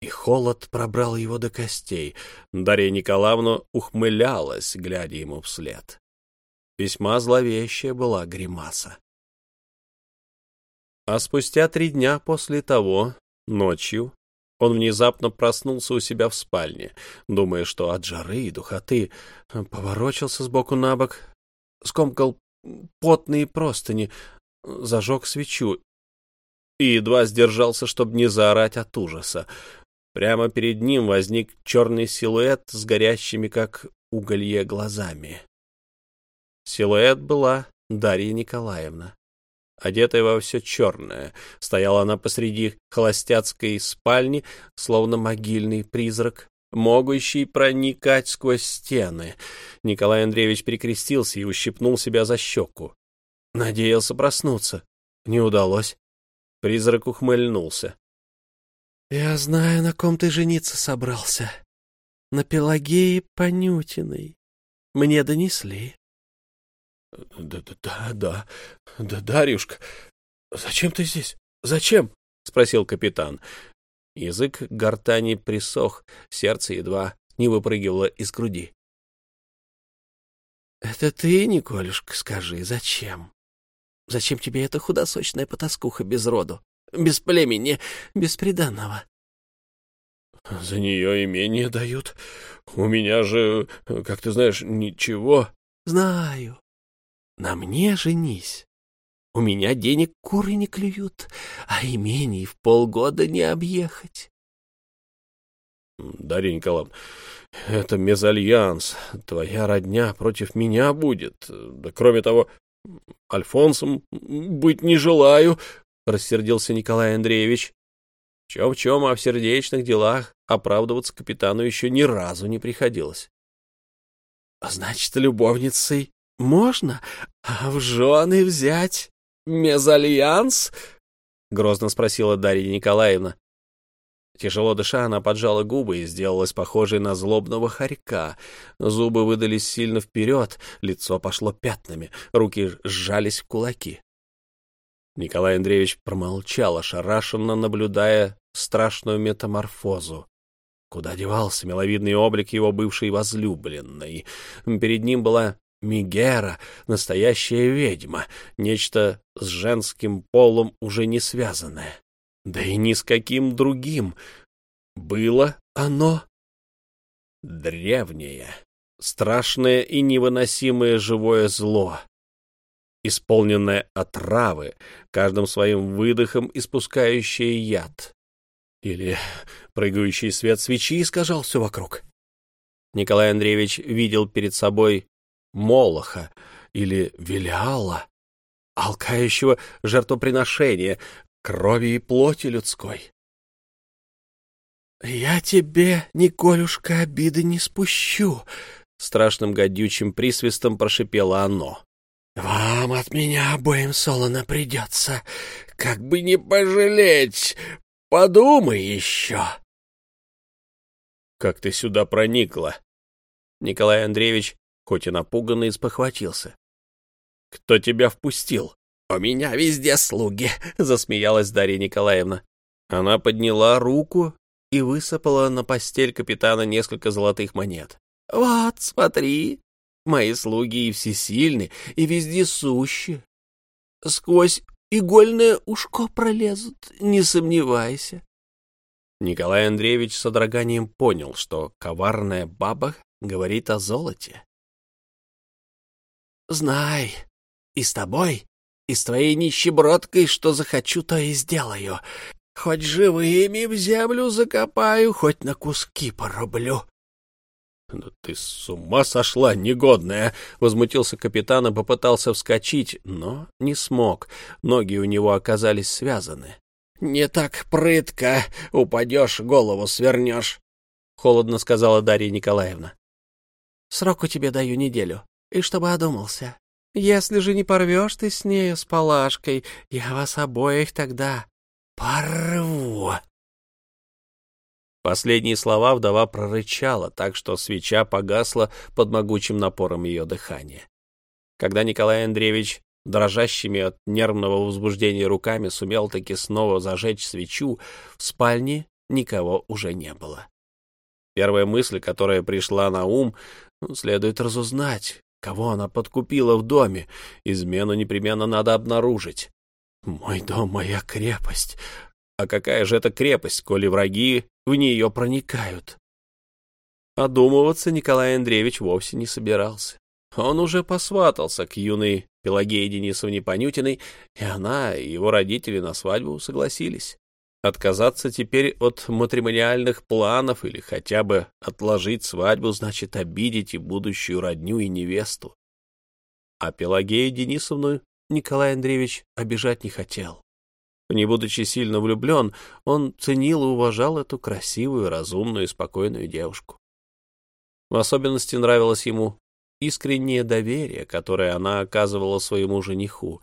И холод пробрал его до костей. Дарья Николаевна ухмылялась, глядя ему вслед. Весьма зловещая была гримаса. А спустя три дня после того, ночью, он внезапно проснулся у себя в спальне, думая, что от жары и духоты поворочился сбоку на бок, скомкал потные простыни, зажег свечу и едва сдержался, чтобы не заорать от ужаса. Прямо перед ним возник черный силуэт с горящими, как уголье, глазами. Силуэт была Дарья Николаевна одетая во все черное. Стояла она посреди холостяцкой спальни, словно могильный призрак, могущий проникать сквозь стены. Николай Андреевич перекрестился и ущипнул себя за щеку. Надеялся проснуться. Не удалось. Призрак ухмыльнулся. — Я знаю, на ком ты жениться собрался. На Пелагее Понютиной. Мне донесли. Да, — Да, да, да, Дарюшка, зачем ты здесь? Зачем? — спросил капитан. Язык гортани присох, сердце едва не выпрыгивало из груди. — Это ты, Николюшка, скажи, зачем? Зачем тебе эта худосочная потаскуха без роду, без племени, без приданного? — За нее имение дают. У меня же, как ты знаешь, ничего. — Знаю. На мне женись. У меня денег куры не клюют, а имений в полгода не объехать. Дарья Николаевна, это мезальянс. Твоя родня против меня будет. Да кроме того, Альфонсом быть не желаю, — рассердился Николай Андреевич. Чем-чем, а в сердечных делах оправдываться капитану еще ни разу не приходилось. — Значит, любовницей можно, а в жены взять мезальянс? — грозно спросила Дарья Николаевна. Тяжело дыша, она поджала губы и сделалась похожей на злобного хорька. Зубы выдались сильно вперед, лицо пошло пятнами, руки сжались в кулаки. Николай Андреевич промолчал, ошарашенно наблюдая страшную метаморфозу. Куда девался миловидный облик его бывшей возлюбленной? Перед ним была Мигера, настоящая ведьма, нечто с женским полом уже не связанное. Да и ни с каким другим. Было оно древнее, страшное и невыносимое живое зло, исполненное отравы, каждым своим выдохом испускающее яд. Или прыгающий свет свечи искажал все вокруг. Николай Андреевич видел перед собой Молоха или Велиала, алкающего жертвоприношения, крови и плоти людской. — Я тебе, Николюшка, обиды не спущу, — страшным гадючим присвистом прошипело оно. — Вам от меня обоим солоно придется. Как бы не пожалеть, подумай еще. — Как ты сюда проникла? Николай Андреевич хоть и напуганный, спохватился. — Кто тебя впустил? — У меня везде слуги, — засмеялась Дарья Николаевна. Она подняла руку и высыпала на постель капитана несколько золотых монет. — Вот, смотри, мои слуги и всесильны, и вездесущи. Сквозь игольное ушко пролезут, не сомневайся. Николай Андреевич с содроганием понял, что коварная баба говорит о золоте. Знай, и с тобой, и с твоей нищебродкой, что захочу, то и сделаю. Хоть живыми в землю закопаю, хоть на куски порублю. — Да ты с ума сошла, негодная! — возмутился капитан и попытался вскочить, но не смог. Ноги у него оказались связаны. — Не так прытко, упадешь, голову свернешь, — холодно сказала Дарья Николаевна. — Сроку тебе даю неделю и чтобы одумался. Если же не порвешь ты с нею, с Палашкой, я вас обоих тогда порву. Последние слова вдова прорычала, так что свеча погасла под могучим напором ее дыхания. Когда Николай Андреевич дрожащими от нервного возбуждения руками сумел таки снова зажечь свечу, в спальне никого уже не было. Первая мысль, которая пришла на ум, следует разузнать, Кого она подкупила в доме? Измену непременно надо обнаружить. Мой дом — моя крепость. А какая же это крепость, коли враги в нее проникают? Одумываться Николай Андреевич вовсе не собирался. Он уже посватался к юной Пелагее Денисовне Понютиной, и она и его родители на свадьбу согласились. Отказаться теперь от матримониальных планов или хотя бы отложить свадьбу значит обидеть и будущую родню, и невесту. А Пелагею Денисовну Николай Андреевич обижать не хотел. Не будучи сильно влюблен, он ценил и уважал эту красивую, разумную и спокойную девушку. В особенности нравилось ему искреннее доверие, которое она оказывала своему жениху.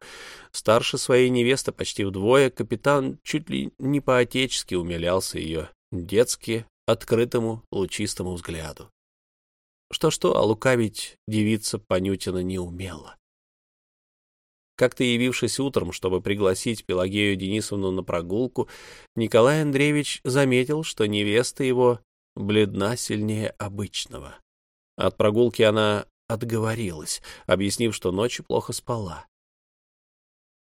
Старше своей невесты почти вдвое, капитан чуть ли не по-отечески умилялся ее детски открытому лучистому взгляду. Что-что, а лукавить девица Панютина не умела. Как-то явившись утром, чтобы пригласить Пелагею Денисовну на прогулку, Николай Андреевич заметил, что невеста его бледна сильнее обычного. От прогулки она отговорилась, объяснив, что ночью плохо спала.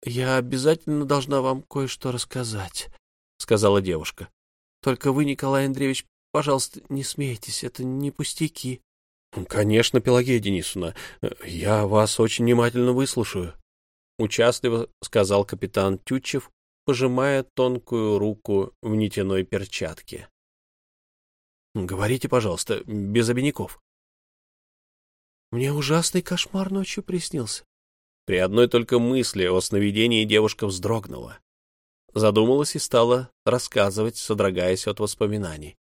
«Я обязательно должна вам кое-что рассказать», — сказала девушка. «Только вы, Николай Андреевич, пожалуйста, не смейтесь, это не пустяки». «Конечно, Пелагея Денисовна, я вас очень внимательно выслушаю», — участливо сказал капитан Тютчев, пожимая тонкую руку в нитяной перчатке. «Говорите, пожалуйста, без обиняков». Мне ужасный кошмар ночью приснился. При одной только мысли о сновидении девушка вздрогнула. Задумалась и стала рассказывать, содрогаясь от воспоминаний.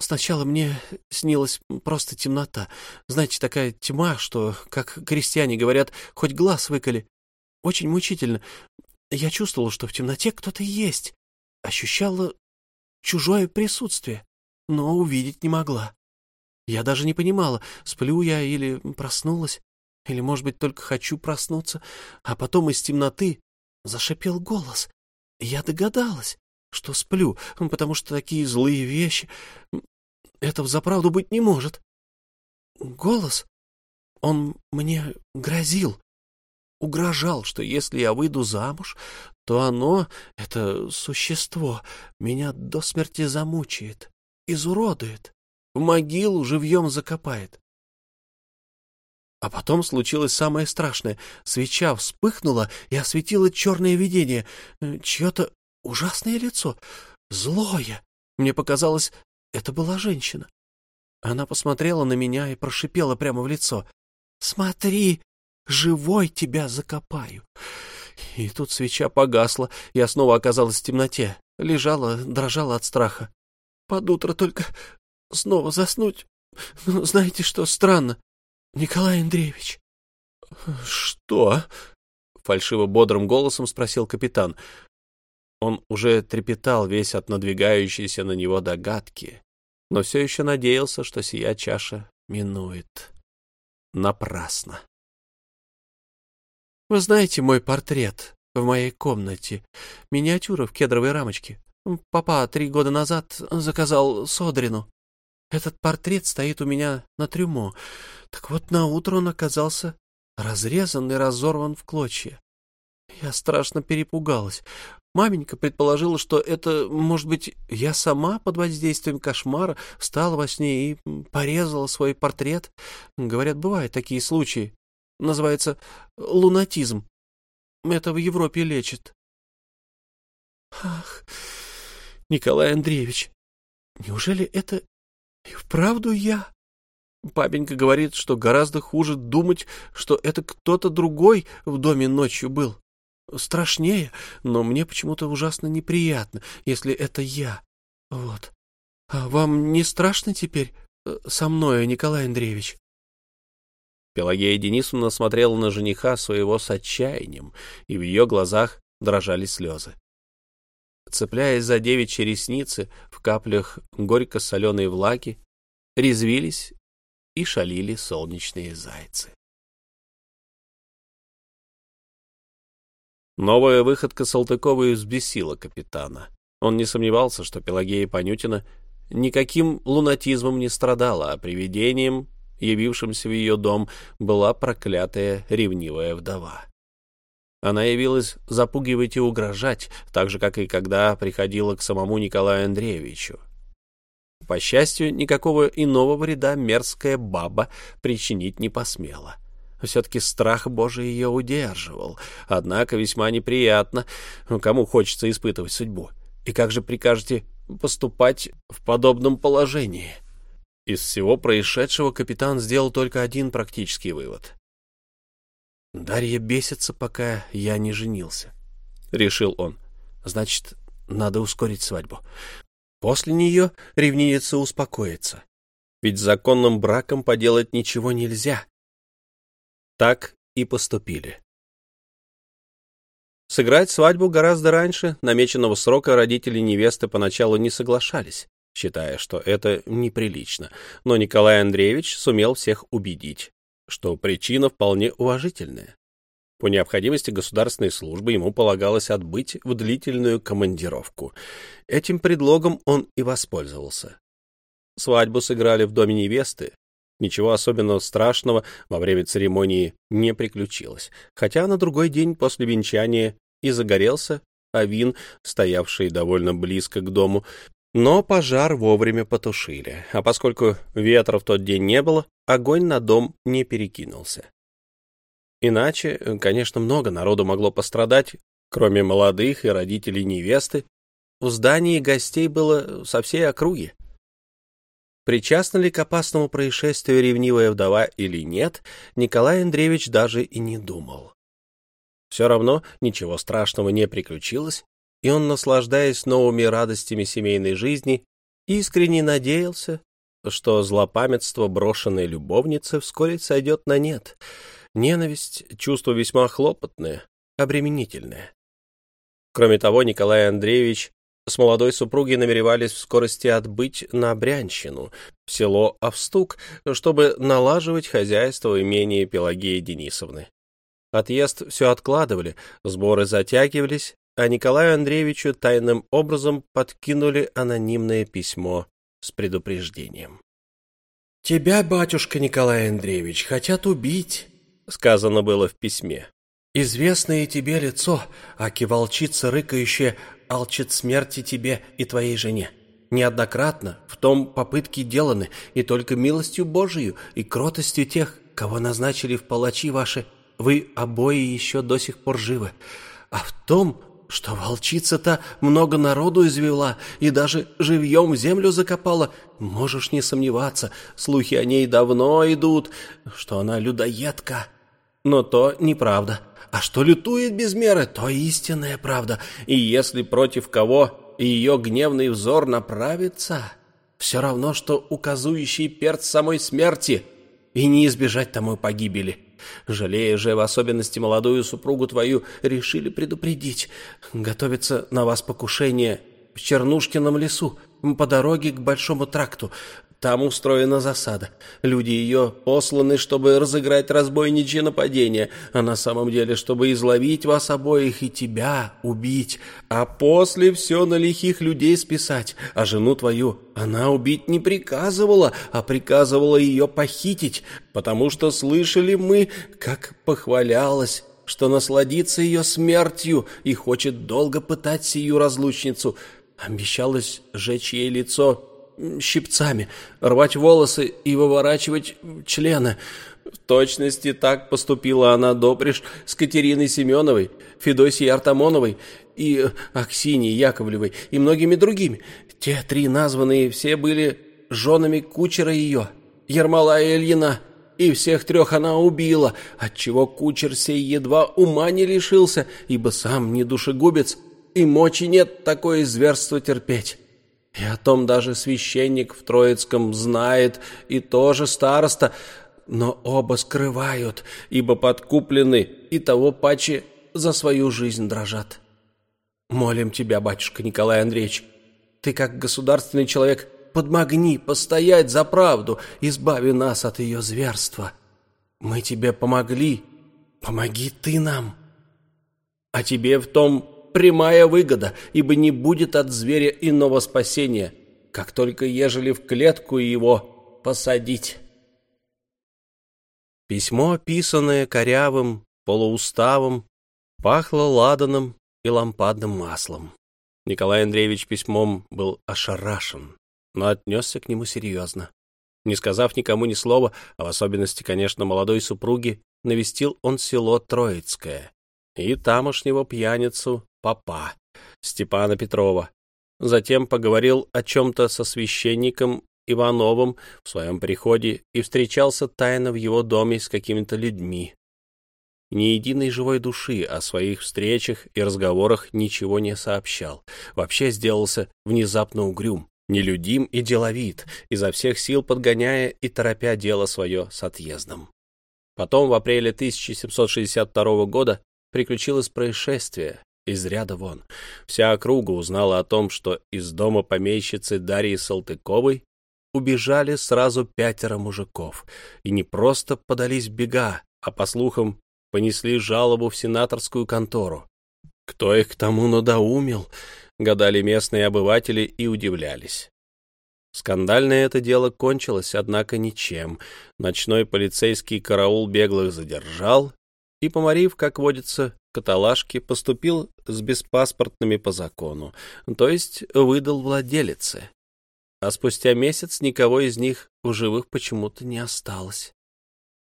Сначала мне снилась просто темнота. Знаете, такая тьма, что, как крестьяне говорят, хоть глаз выколи. Очень мучительно. Я чувствовала, что в темноте кто-то есть. Ощущала чужое присутствие, но увидеть не могла. Я даже не понимала, сплю я или проснулась, или, может быть, только хочу проснуться, а потом из темноты зашипел голос. я догадалась, что сплю, потому что такие злые вещи... Это взаправду быть не может. Голос, он мне грозил, угрожал, что если я выйду замуж, то оно, это существо, меня до смерти замучает, изуродует в могилу живьем закопает. А потом случилось самое страшное. Свеча вспыхнула и осветила черное видение. Чье-то ужасное лицо. Злое. Мне показалось, это была женщина. Она посмотрела на меня и прошипела прямо в лицо. «Смотри, живой тебя закопаю». И тут свеча погасла, я снова оказалась в темноте. Лежала, дрожала от страха. Под утро только снова заснуть. Но знаете, что странно, Николай Андреевич? — Что? — фальшиво-бодрым голосом спросил капитан. Он уже трепетал весь от надвигающейся на него догадки, но все еще надеялся, что сия чаша минует. Напрасно. — Вы знаете мой портрет в моей комнате? Миниатюра в кедровой рамочке. Папа три года назад заказал Содрину. Этот портрет стоит у меня на трюмо. Так вот, на утро он оказался разрезан и разорван в клочья. Я страшно перепугалась. Маменька предположила, что это, может быть, я сама под воздействием кошмара встала во сне и порезала свой портрет. Говорят, бывают такие случаи. Называется лунатизм. Это в Европе лечат. Ах, Николай Андреевич, неужели это и вправду я? Папенька говорит, что гораздо хуже думать, что это кто-то другой в доме ночью был. Страшнее, но мне почему-то ужасно неприятно, если это я. Вот. А вам не страшно теперь э, со мной, Николай Андреевич? Пелагея Денисовна смотрела на жениха своего с отчаянием, и в ее глазах дрожали слезы. Цепляясь за девичьи ресницы, в каплях горько-соленой влаги резвились и шалили солнечные зайцы. Новая выходка Салтыкова взбесила капитана. Он не сомневался, что Пелагея Панютина никаким лунатизмом не страдала, а привидением, явившимся в ее дом, была проклятая ревнивая вдова. Она явилась запугивать и угрожать, так же, как и когда приходила к самому Николаю Андреевичу. По счастью, никакого иного вреда мерзкая баба причинить не посмела. Все-таки страх Божий ее удерживал, однако весьма неприятно, кому хочется испытывать судьбу. И как же прикажете поступать в подобном положении? Из всего происшедшего капитан сделал только один практический вывод. Дарья бесится, пока я не женился. — решил он. «Значит, надо ускорить свадьбу. После нее ревнивица успокоится. Ведь законным браком поделать ничего нельзя. Так и поступили. Сыграть свадьбу гораздо раньше намеченного срока родители невесты поначалу не соглашались, считая, что это неприлично, но Николай Андреевич сумел всех убедить, что причина вполне уважительная. По необходимости государственной службы ему полагалось отбыть в длительную командировку. Этим предлогом он и воспользовался. Свадьбу сыграли в доме невесты, Ничего особенно страшного во время церемонии не приключилось, хотя на другой день после венчания и загорелся авин, стоявший довольно близко к дому, но пожар вовремя потушили, а поскольку ветра в тот день не было, огонь на дом не перекинулся. Иначе, конечно, много народу могло пострадать, кроме молодых и родителей невесты. В здании гостей было со всей округи. Причастна ли к опасному происшествию ревнивая вдова или нет, Николай Андреевич даже и не думал. Все равно ничего страшного не приключилось, и он, наслаждаясь новыми радостями семейной жизни, искренне надеялся, что злопамятство брошенной любовницы вскоре сойдет на нет. Ненависть — чувство весьма хлопотное, обременительное. Кроме того, Николай Андреевич с молодой супругой намеревались в скорости отбыть на Брянщину, в село Овстук, чтобы налаживать хозяйство в имении Пелагеи Денисовны. Отъезд все откладывали, сборы затягивались, а Николаю Андреевичу тайным образом подкинули анонимное письмо с предупреждением. «Тебя, батюшка Николай Андреевич, хотят убить», — сказано было в письме. «Известное тебе лицо, аки волчица рыкающая, алчит смерти тебе и твоей жене. Неоднократно в том попытки деланы, и только милостью Божию и кротостью тех, кого назначили в палачи ваши, вы обои еще до сих пор живы. А в том, что волчица-то много народу извела и даже живьем землю закопала, можешь не сомневаться, слухи о ней давно идут, что она людоедка. Но то неправда. А что лютует без меры, то истинная правда. И если против кого ее гневный взор направится, все равно, что указующий перц самой смерти, и не избежать тому погибели. Жалея же в особенности молодую супругу твою, решили предупредить. Готовится на вас покушение в Чернушкином лесу, по дороге к Большому тракту. Там устроена засада. Люди ее посланы, чтобы разыграть разбойничье нападение, а на самом деле, чтобы изловить вас обоих и тебя убить, а после все на лихих людей списать. А жену твою она убить не приказывала, а приказывала ее похитить, потому что слышали мы, как похвалялась что насладится ее смертью и хочет долго пытать сию разлучницу. Обещалось жечь ей лицо щипцами, рвать волосы и выворачивать члены. В точности так поступила она допрежь с Катериной Семеновой, Федосией Артамоновой и Аксиньей Яковлевой и многими другими. Те три названные все были женами кучера ее, Ермолая Ильина, и всех трех она убила, отчего кучер сей едва ума не лишился, ибо сам не душегубец, и мочи нет такое зверство терпеть. И о том даже священник в Троицком знает, и тоже староста, но оба скрывают, ибо подкуплены, и того паче за свою жизнь дрожат. Молим тебя, батюшка Николай Андреевич, ты как государственный человек подмогни постоять за правду, избави нас от ее зверства. Мы тебе помогли, помоги ты нам. А тебе в том прямая выгода, ибо не будет от зверя иного спасения, как только ежели в клетку его посадить. Письмо, описанное корявым, полууставом, пахло ладаном и лампадным маслом. Николай Андреевич письмом был ошарашен, но отнесся к нему серьезно. Не сказав никому ни слова, а в особенности, конечно, молодой супруге, навестил он село Троицкое и тамошнего пьяницу папа Степана Петрова. Затем поговорил о чем-то со священником Ивановым в своем приходе и встречался тайно в его доме с какими-то людьми. ни единой живой души о своих встречах и разговорах ничего не сообщал. Вообще сделался внезапно угрюм, нелюдим и деловит, изо всех сил подгоняя и торопя дело свое с отъездом. Потом, в апреле 1762 года, приключилось происшествие из ряда вон. Вся округа узнала о том, что из дома помещицы Дарьи Салтыковой убежали сразу пятеро мужиков, и не просто подались бега, а, по слухам, понесли жалобу в сенаторскую контору. Кто их к тому надоумил, гадали местные обыватели и удивлялись. Скандальное это дело кончилось, однако, ничем. Ночной полицейский караул беглых задержал и, поморив, как водится, каталажки, поступил с беспаспортными по закону, то есть выдал владелице. А спустя месяц никого из них в живых почему-то не осталось.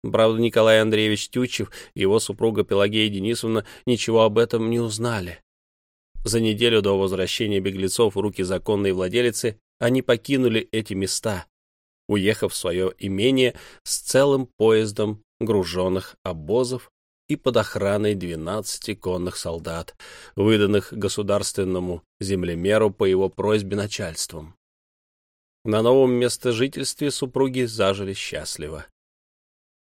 Правда, Николай Андреевич Тютчев и его супруга Пелагея Денисовна ничего об этом не узнали. За неделю до возвращения беглецов в руки законной владелицы они покинули эти места, уехав в свое имение с целым поездом груженных обозов и под охраной 12 конных солдат, выданных государственному землемеру по его просьбе начальством. На новом местожительстве супруги зажили счастливо.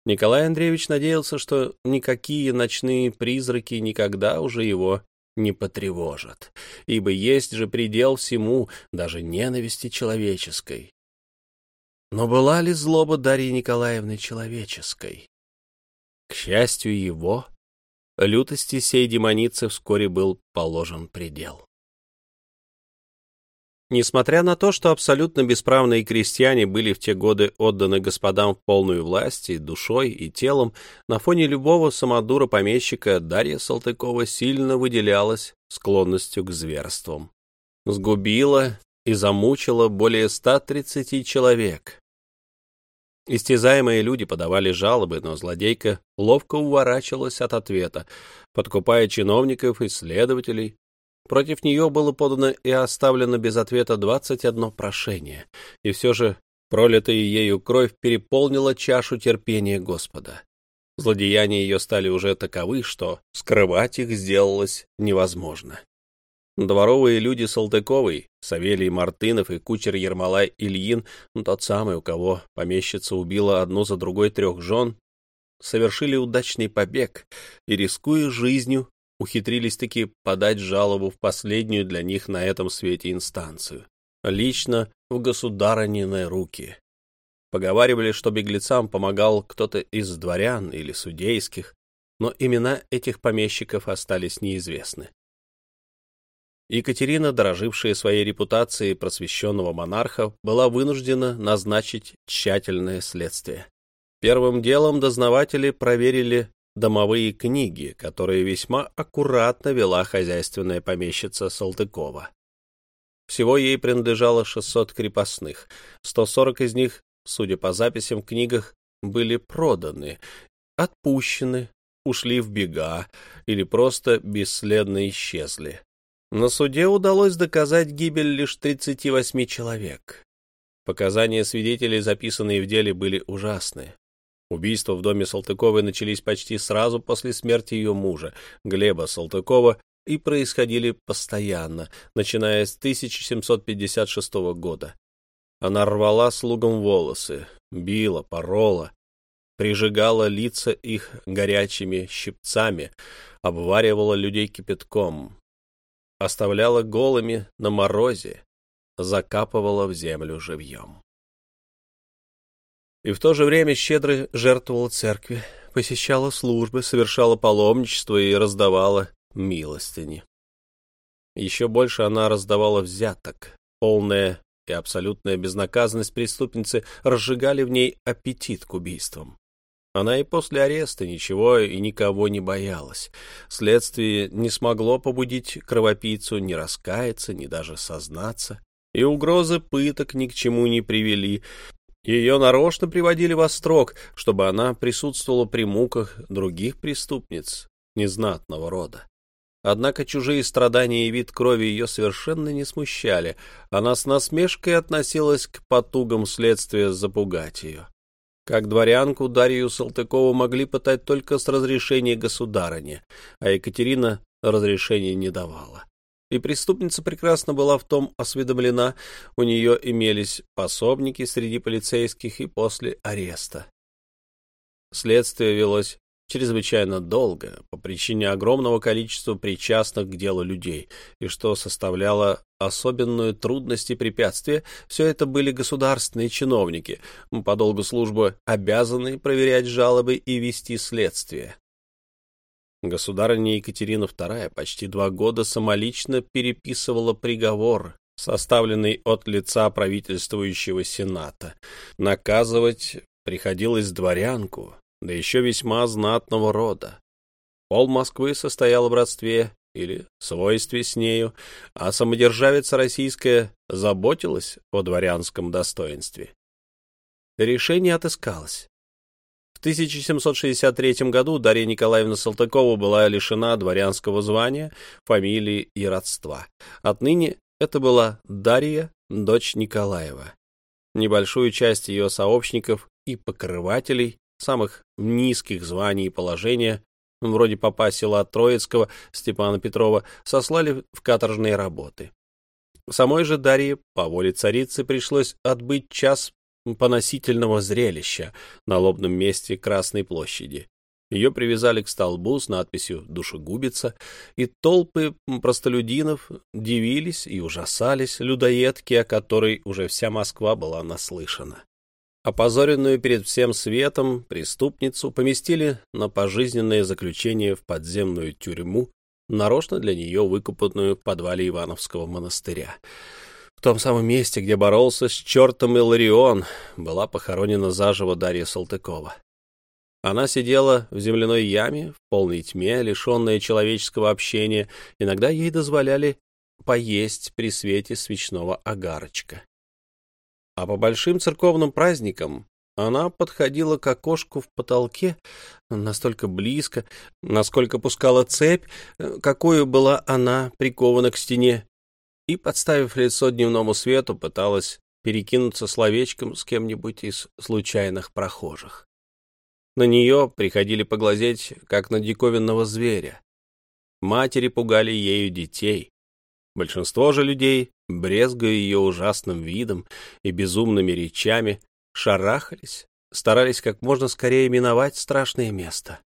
Николай Андреевич надеялся, что никакие ночные призраки никогда уже его не потревожат, ибо есть же предел всему, даже ненависти человеческой. Но была ли злоба Дарьи Николаевны человеческой? К счастью его, лютости сей демоницы вскоре был положен предел. Несмотря на то, что абсолютно бесправные крестьяне были в те годы отданы господам в полную власть и душой, и телом, на фоне любого самодура помещика Дарья Салтыкова сильно выделялась склонностью к зверствам. Сгубила и замучила более 130 человек. Истязаемые люди подавали жалобы, но злодейка ловко уворачивалась от ответа, подкупая чиновников и следователей, Против нее было подано и оставлено без ответа 21 прошение, и все же пролитая ею кровь переполнила чашу терпения Господа. Злодеяния ее стали уже таковы, что скрывать их сделалось невозможно. Дворовые люди Салтыковой, Савелий Мартынов и кучер Ермолай Ильин, ну, тот самый, у кого помещица убила одну за другой трех жен, совершили удачный побег и, рискуя жизнью, ухитрились таки подать жалобу в последнюю для них на этом свете инстанцию, лично в государынины руки. Поговаривали, что беглецам помогал кто-то из дворян или судейских, но имена этих помещиков остались неизвестны. Екатерина, дорожившая своей репутацией просвещенного монарха, была вынуждена назначить тщательное следствие. Первым делом дознаватели проверили домовые книги, которые весьма аккуратно вела хозяйственная помещица Салтыкова. Всего ей принадлежало 600 крепостных, 140 из них, судя по записям в книгах, были проданы, отпущены, ушли в бега или просто бесследно исчезли. На суде удалось доказать гибель лишь 38 человек. Показания свидетелей, записанные в деле, были ужасны. Убийства в доме Салтыковой начались почти сразу после смерти ее мужа, Глеба Салтыкова, и происходили постоянно, начиная с 1756 года. Она рвала слугам волосы, била, порола, прижигала лица их горячими щипцами, обваривала людей кипятком, оставляла голыми на морозе, закапывала в землю живьем и в то же время щедро жертвовала церкви, посещала службы, совершала паломничество и раздавала милостыни. Еще больше она раздавала взяток. Полная и абсолютная безнаказанность преступницы разжигали в ней аппетит к убийствам. Она и после ареста ничего и никого не боялась. Следствие не смогло побудить кровопийцу ни раскаяться, ни даже сознаться. И угрозы пыток ни к чему не привели, ее нарочно приводили во строк, чтобы она присутствовала при муках других преступниц незнатного рода. Однако чужие страдания и вид крови ее совершенно не смущали. Она с насмешкой относилась к потугам следствия запугать ее. Как дворянку Дарью Салтыкову могли пытать только с разрешения государыни, а Екатерина разрешения не давала. И преступница прекрасно была в том осведомлена, у нее имелись пособники среди полицейских и после ареста. Следствие велось чрезвычайно долго по причине огромного количества причастных к делу людей, и что составляло особенную трудность и препятствие, все это были государственные чиновники, по долгу службы обязанные проверять жалобы и вести следствие. Государыня Екатерина II почти два года самолично переписывала приговор, составленный от лица правительствующего Сената. Наказывать приходилось дворянку, да еще весьма знатного рода. Пол Москвы состоял в родстве или свойстве с нею, а самодержавица российская заботилась о дворянском достоинстве. Решение отыскалось. В 1763 году Дарья Николаевна Салтыкова была лишена дворянского звания, фамилии и родства. Отныне это была Дарья, дочь Николаева. Небольшую часть ее сообщников и покрывателей самых низких званий и положения, вроде попа села Троицкого Степана Петрова, сослали в каторжные работы. Самой же Дарье по воле царицы пришлось отбыть час поносительного зрелища на лобном месте Красной площади. Ее привязали к столбу с надписью «Душегубица», и толпы простолюдинов дивились и ужасались людоедки, о которой уже вся Москва была наслышана. Опозоренную перед всем светом преступницу поместили на пожизненное заключение в подземную тюрьму, нарочно для нее выкопанную в подвале Ивановского монастыря. В том самом месте, где боролся с чертом Иларион, была похоронена заживо Дарья Салтыкова. Она сидела в земляной яме, в полной тьме, лишенная человеческого общения. Иногда ей дозволяли поесть при свете свечного огарочка а по большим церковным праздникам она подходила к окошку в потолке настолько близко, насколько пускала цепь, какую была она прикована к стене, и, подставив лицо дневному свету, пыталась перекинуться словечком с кем-нибудь из случайных прохожих. На нее приходили поглазеть, как на диковинного зверя. Матери пугали ею детей, Большинство же людей, брезгая ее ужасным видом и безумными речами, шарахались, старались как можно скорее миновать страшное место.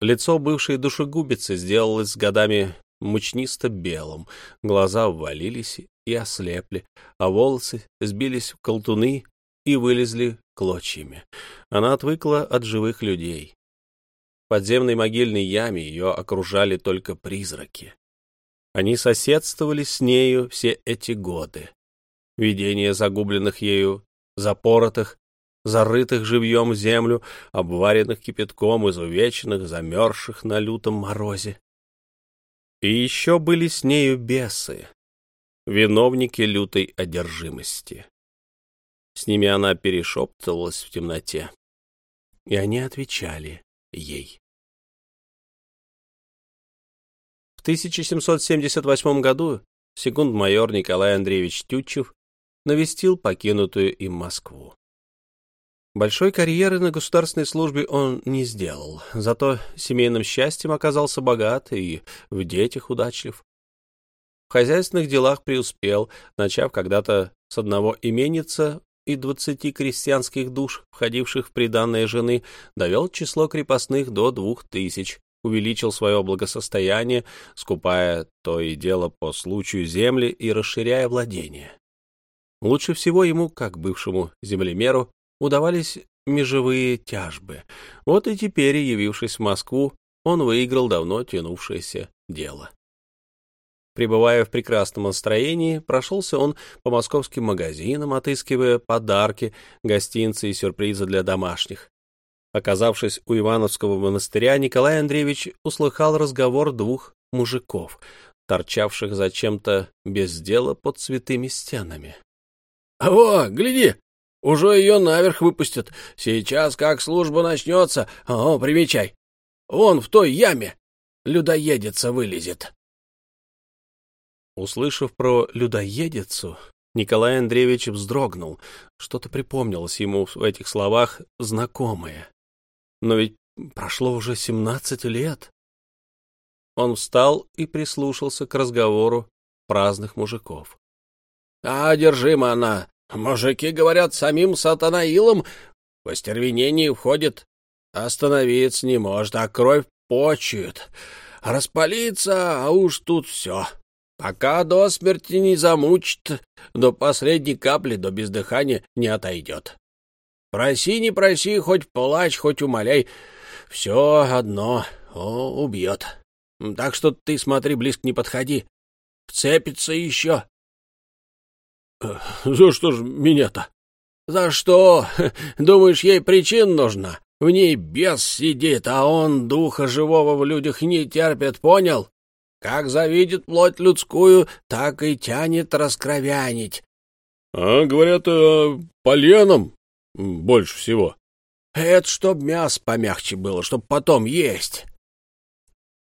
Лицо бывшей душегубицы сделалось с годами мучнисто-белым, глаза ввалились и ослепли, а волосы сбились в колтуны и вылезли клочьями. Она отвыкла от живых людей. В подземной могильной яме ее окружали только призраки. Они соседствовали с нею все эти годы. Видение загубленных ею, запоротых, зарытых живьем в землю, обваренных кипятком, изувеченных, замерзших на лютом морозе. И еще были с нею бесы, виновники лютой одержимости. С ними она перешептывалась в темноте, и они отвечали ей. 1778 году секунд-майор Николай Андреевич Тютчев навестил покинутую им Москву. Большой карьеры на государственной службе он не сделал, зато семейным счастьем оказался богат и в детях удачлив. В хозяйственных делах преуспел, начав когда-то с одного именица и двадцати крестьянских душ, входивших в приданные жены, довел число крепостных до двух тысяч, увеличил свое благосостояние, скупая то и дело по случаю земли и расширяя владения. Лучше всего ему, как бывшему землемеру, удавались межевые тяжбы. Вот и теперь, явившись в Москву, он выиграл давно тянувшееся дело. Пребывая в прекрасном настроении, прошелся он по московским магазинам, отыскивая подарки, гостинцы и сюрпризы для домашних. Оказавшись у Ивановского монастыря, Николай Андреевич услыхал разговор двух мужиков, торчавших зачем-то без дела под святыми стенами. — О, гляди, уже ее наверх выпустят. Сейчас, как служба начнется, о, примечай, вон в той яме людоедица вылезет. Услышав про людоедицу, Николай Андреевич вздрогнул. Что-то припомнилось ему в этих словах знакомое. Но ведь прошло уже семнадцать лет. Он встал и прислушался к разговору праздных мужиков. — А одержима она. Мужики говорят, самим сатанаилом в остервенении входит. Остановиться не может, а кровь почует. Распалится, а уж тут все. Пока до смерти не замучит, до последней капли, до бездыхания не отойдет. Проси, не проси, хоть плачь, хоть умоляй, все одно о, убьет. Так что ты смотри, близко не подходи. Вцепится еще. За что ж меня-то? — За что? Думаешь, ей причин нужна? В ней бес сидит, а он духа живого в людях не терпит, понял? Как завидит плоть людскую, так и тянет раскровянить. — А, говорят, э, поленом больше всего. — Это чтоб мясо помягче было, чтоб потом есть.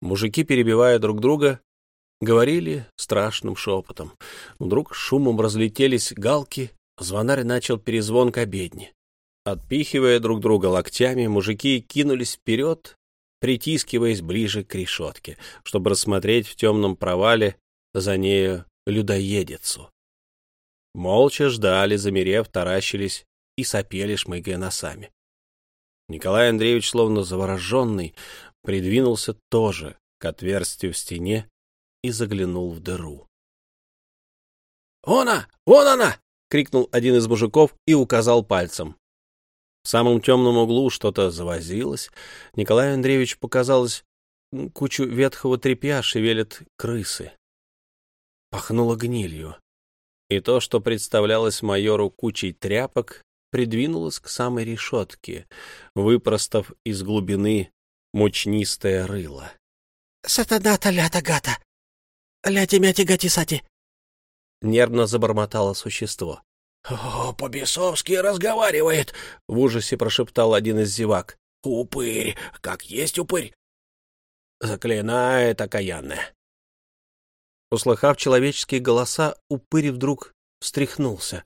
Мужики, перебивая друг друга, говорили страшным шепотом. Вдруг шумом разлетелись галки, звонарь начал перезвон к обедне. Отпихивая друг друга локтями, мужики кинулись вперед, притискиваясь ближе к решетке, чтобы рассмотреть в темном провале за нею людоедицу. Молча ждали, замерев, таращились и сопели, шмыгая носами. Николай Андреевич, словно завороженный, придвинулся тоже к отверстию в стене и заглянул в дыру. «Вон она! Вон она!» — крикнул один из мужиков и указал пальцем. В самом темном углу что-то завозилось. Николаю Андреевичу показалось, кучу ветхого тряпья шевелят крысы. Пахнуло гнилью. И то, что представлялось майору кучей тряпок, придвинулось к самой решетке, выпростав из глубины мучнистое рыло. — Сатаната лята гата! Ляти-мяти гати-сати! — нервно забормотало существо. «О, по-бесовски разговаривает!» — в ужасе прошептал один из зевак. «Упырь! Как есть упырь!» Заклинает окаянная. Услыхав человеческие голоса, упырь вдруг встряхнулся,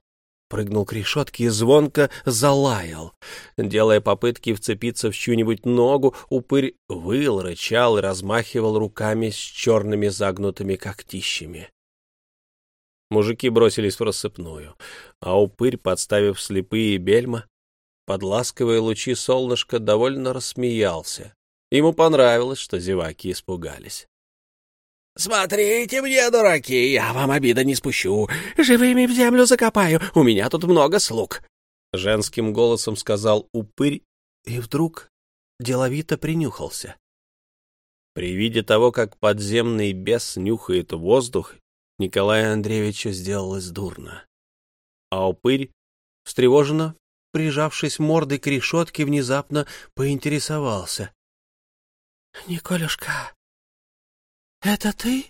прыгнул к решетке и звонко залаял. Делая попытки вцепиться в чью-нибудь ногу, упырь выл, рычал и размахивал руками с черными загнутыми когтищами. Мужики бросились в рассыпную, а упырь, подставив слепые бельма, под ласковые лучи солнышка довольно рассмеялся. Ему понравилось, что зеваки испугались. — Смотрите мне, дураки, я вам обида не спущу. Живыми в землю закопаю, у меня тут много слуг. Женским голосом сказал упырь, и вдруг деловито принюхался. При виде того, как подземный бес нюхает воздух Николаю Андреевичу сделалось дурно. А упырь, встревоженно, прижавшись мордой к решетке, внезапно поинтересовался. — Николюшка, это ты?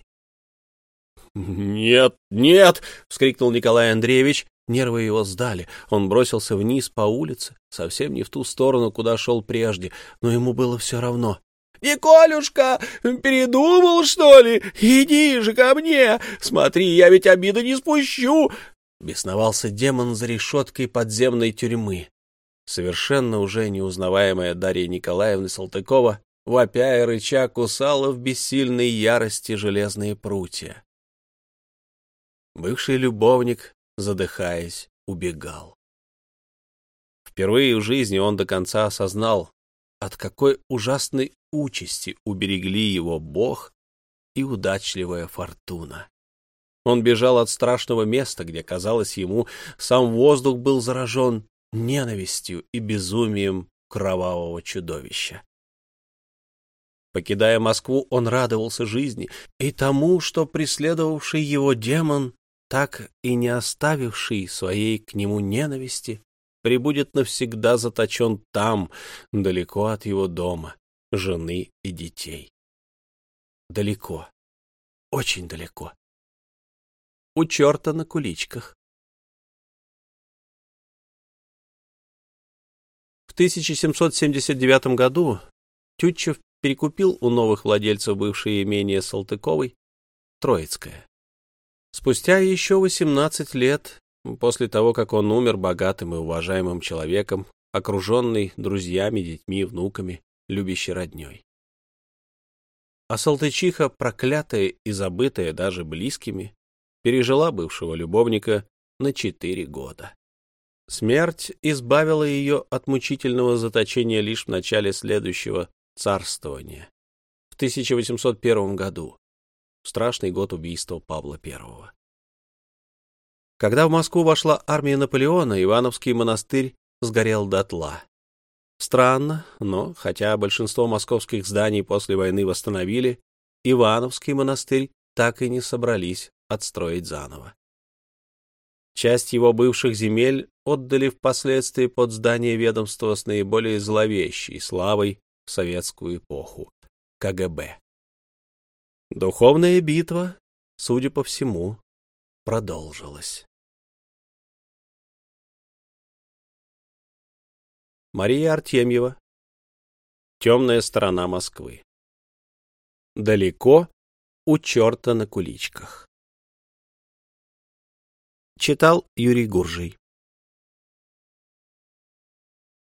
— Нет, нет! — вскрикнул Николай Андреевич. Нервы его сдали. Он бросился вниз по улице, совсем не в ту сторону, куда шел прежде, но ему было все равно. «Николюшка, передумал, что ли? Иди же ко мне! Смотри, я ведь обиду не спущу!» Бесновался демон за решеткой подземной тюрьмы. Совершенно уже неузнаваемая Дарья Николаевна Салтыкова, вопя и рыча, кусала в бессильной ярости железные прутья. Бывший любовник, задыхаясь, убегал. Впервые в жизни он до конца осознал, от какой ужасной участи уберегли его Бог и удачливая фортуна. Он бежал от страшного места, где, казалось ему, сам воздух был заражен ненавистью и безумием кровавого чудовища. Покидая Москву, он радовался жизни и тому, что преследовавший его демон, так и не оставивший своей к нему ненависти, прибудет навсегда заточен там, далеко от его дома, жены и детей. Далеко, очень далеко. У черта на куличках. В 1779 году Тютчев перекупил у новых владельцев бывшее имение Салтыковой, Троицкое. Спустя еще 18 лет после того, как он умер богатым и уважаемым человеком, окруженный друзьями, детьми, внуками, любящей родней. А Салтычиха, проклятая и забытая даже близкими, пережила бывшего любовника на четыре года. Смерть избавила ее от мучительного заточения лишь в начале следующего царствования, в 1801 году, страшный год убийства Павла I. Когда в Москву вошла армия Наполеона, Ивановский монастырь сгорел дотла. Странно, но, хотя большинство московских зданий после войны восстановили, Ивановский монастырь так и не собрались отстроить заново. Часть его бывших земель отдали впоследствии под здание ведомства с наиболее зловещей славой в советскую эпоху — КГБ. Духовная битва, судя по всему, продолжилась. Мария Артемьева. Темная сторона Москвы. Далеко у черта на куличках. Читал Юрий Гуржий.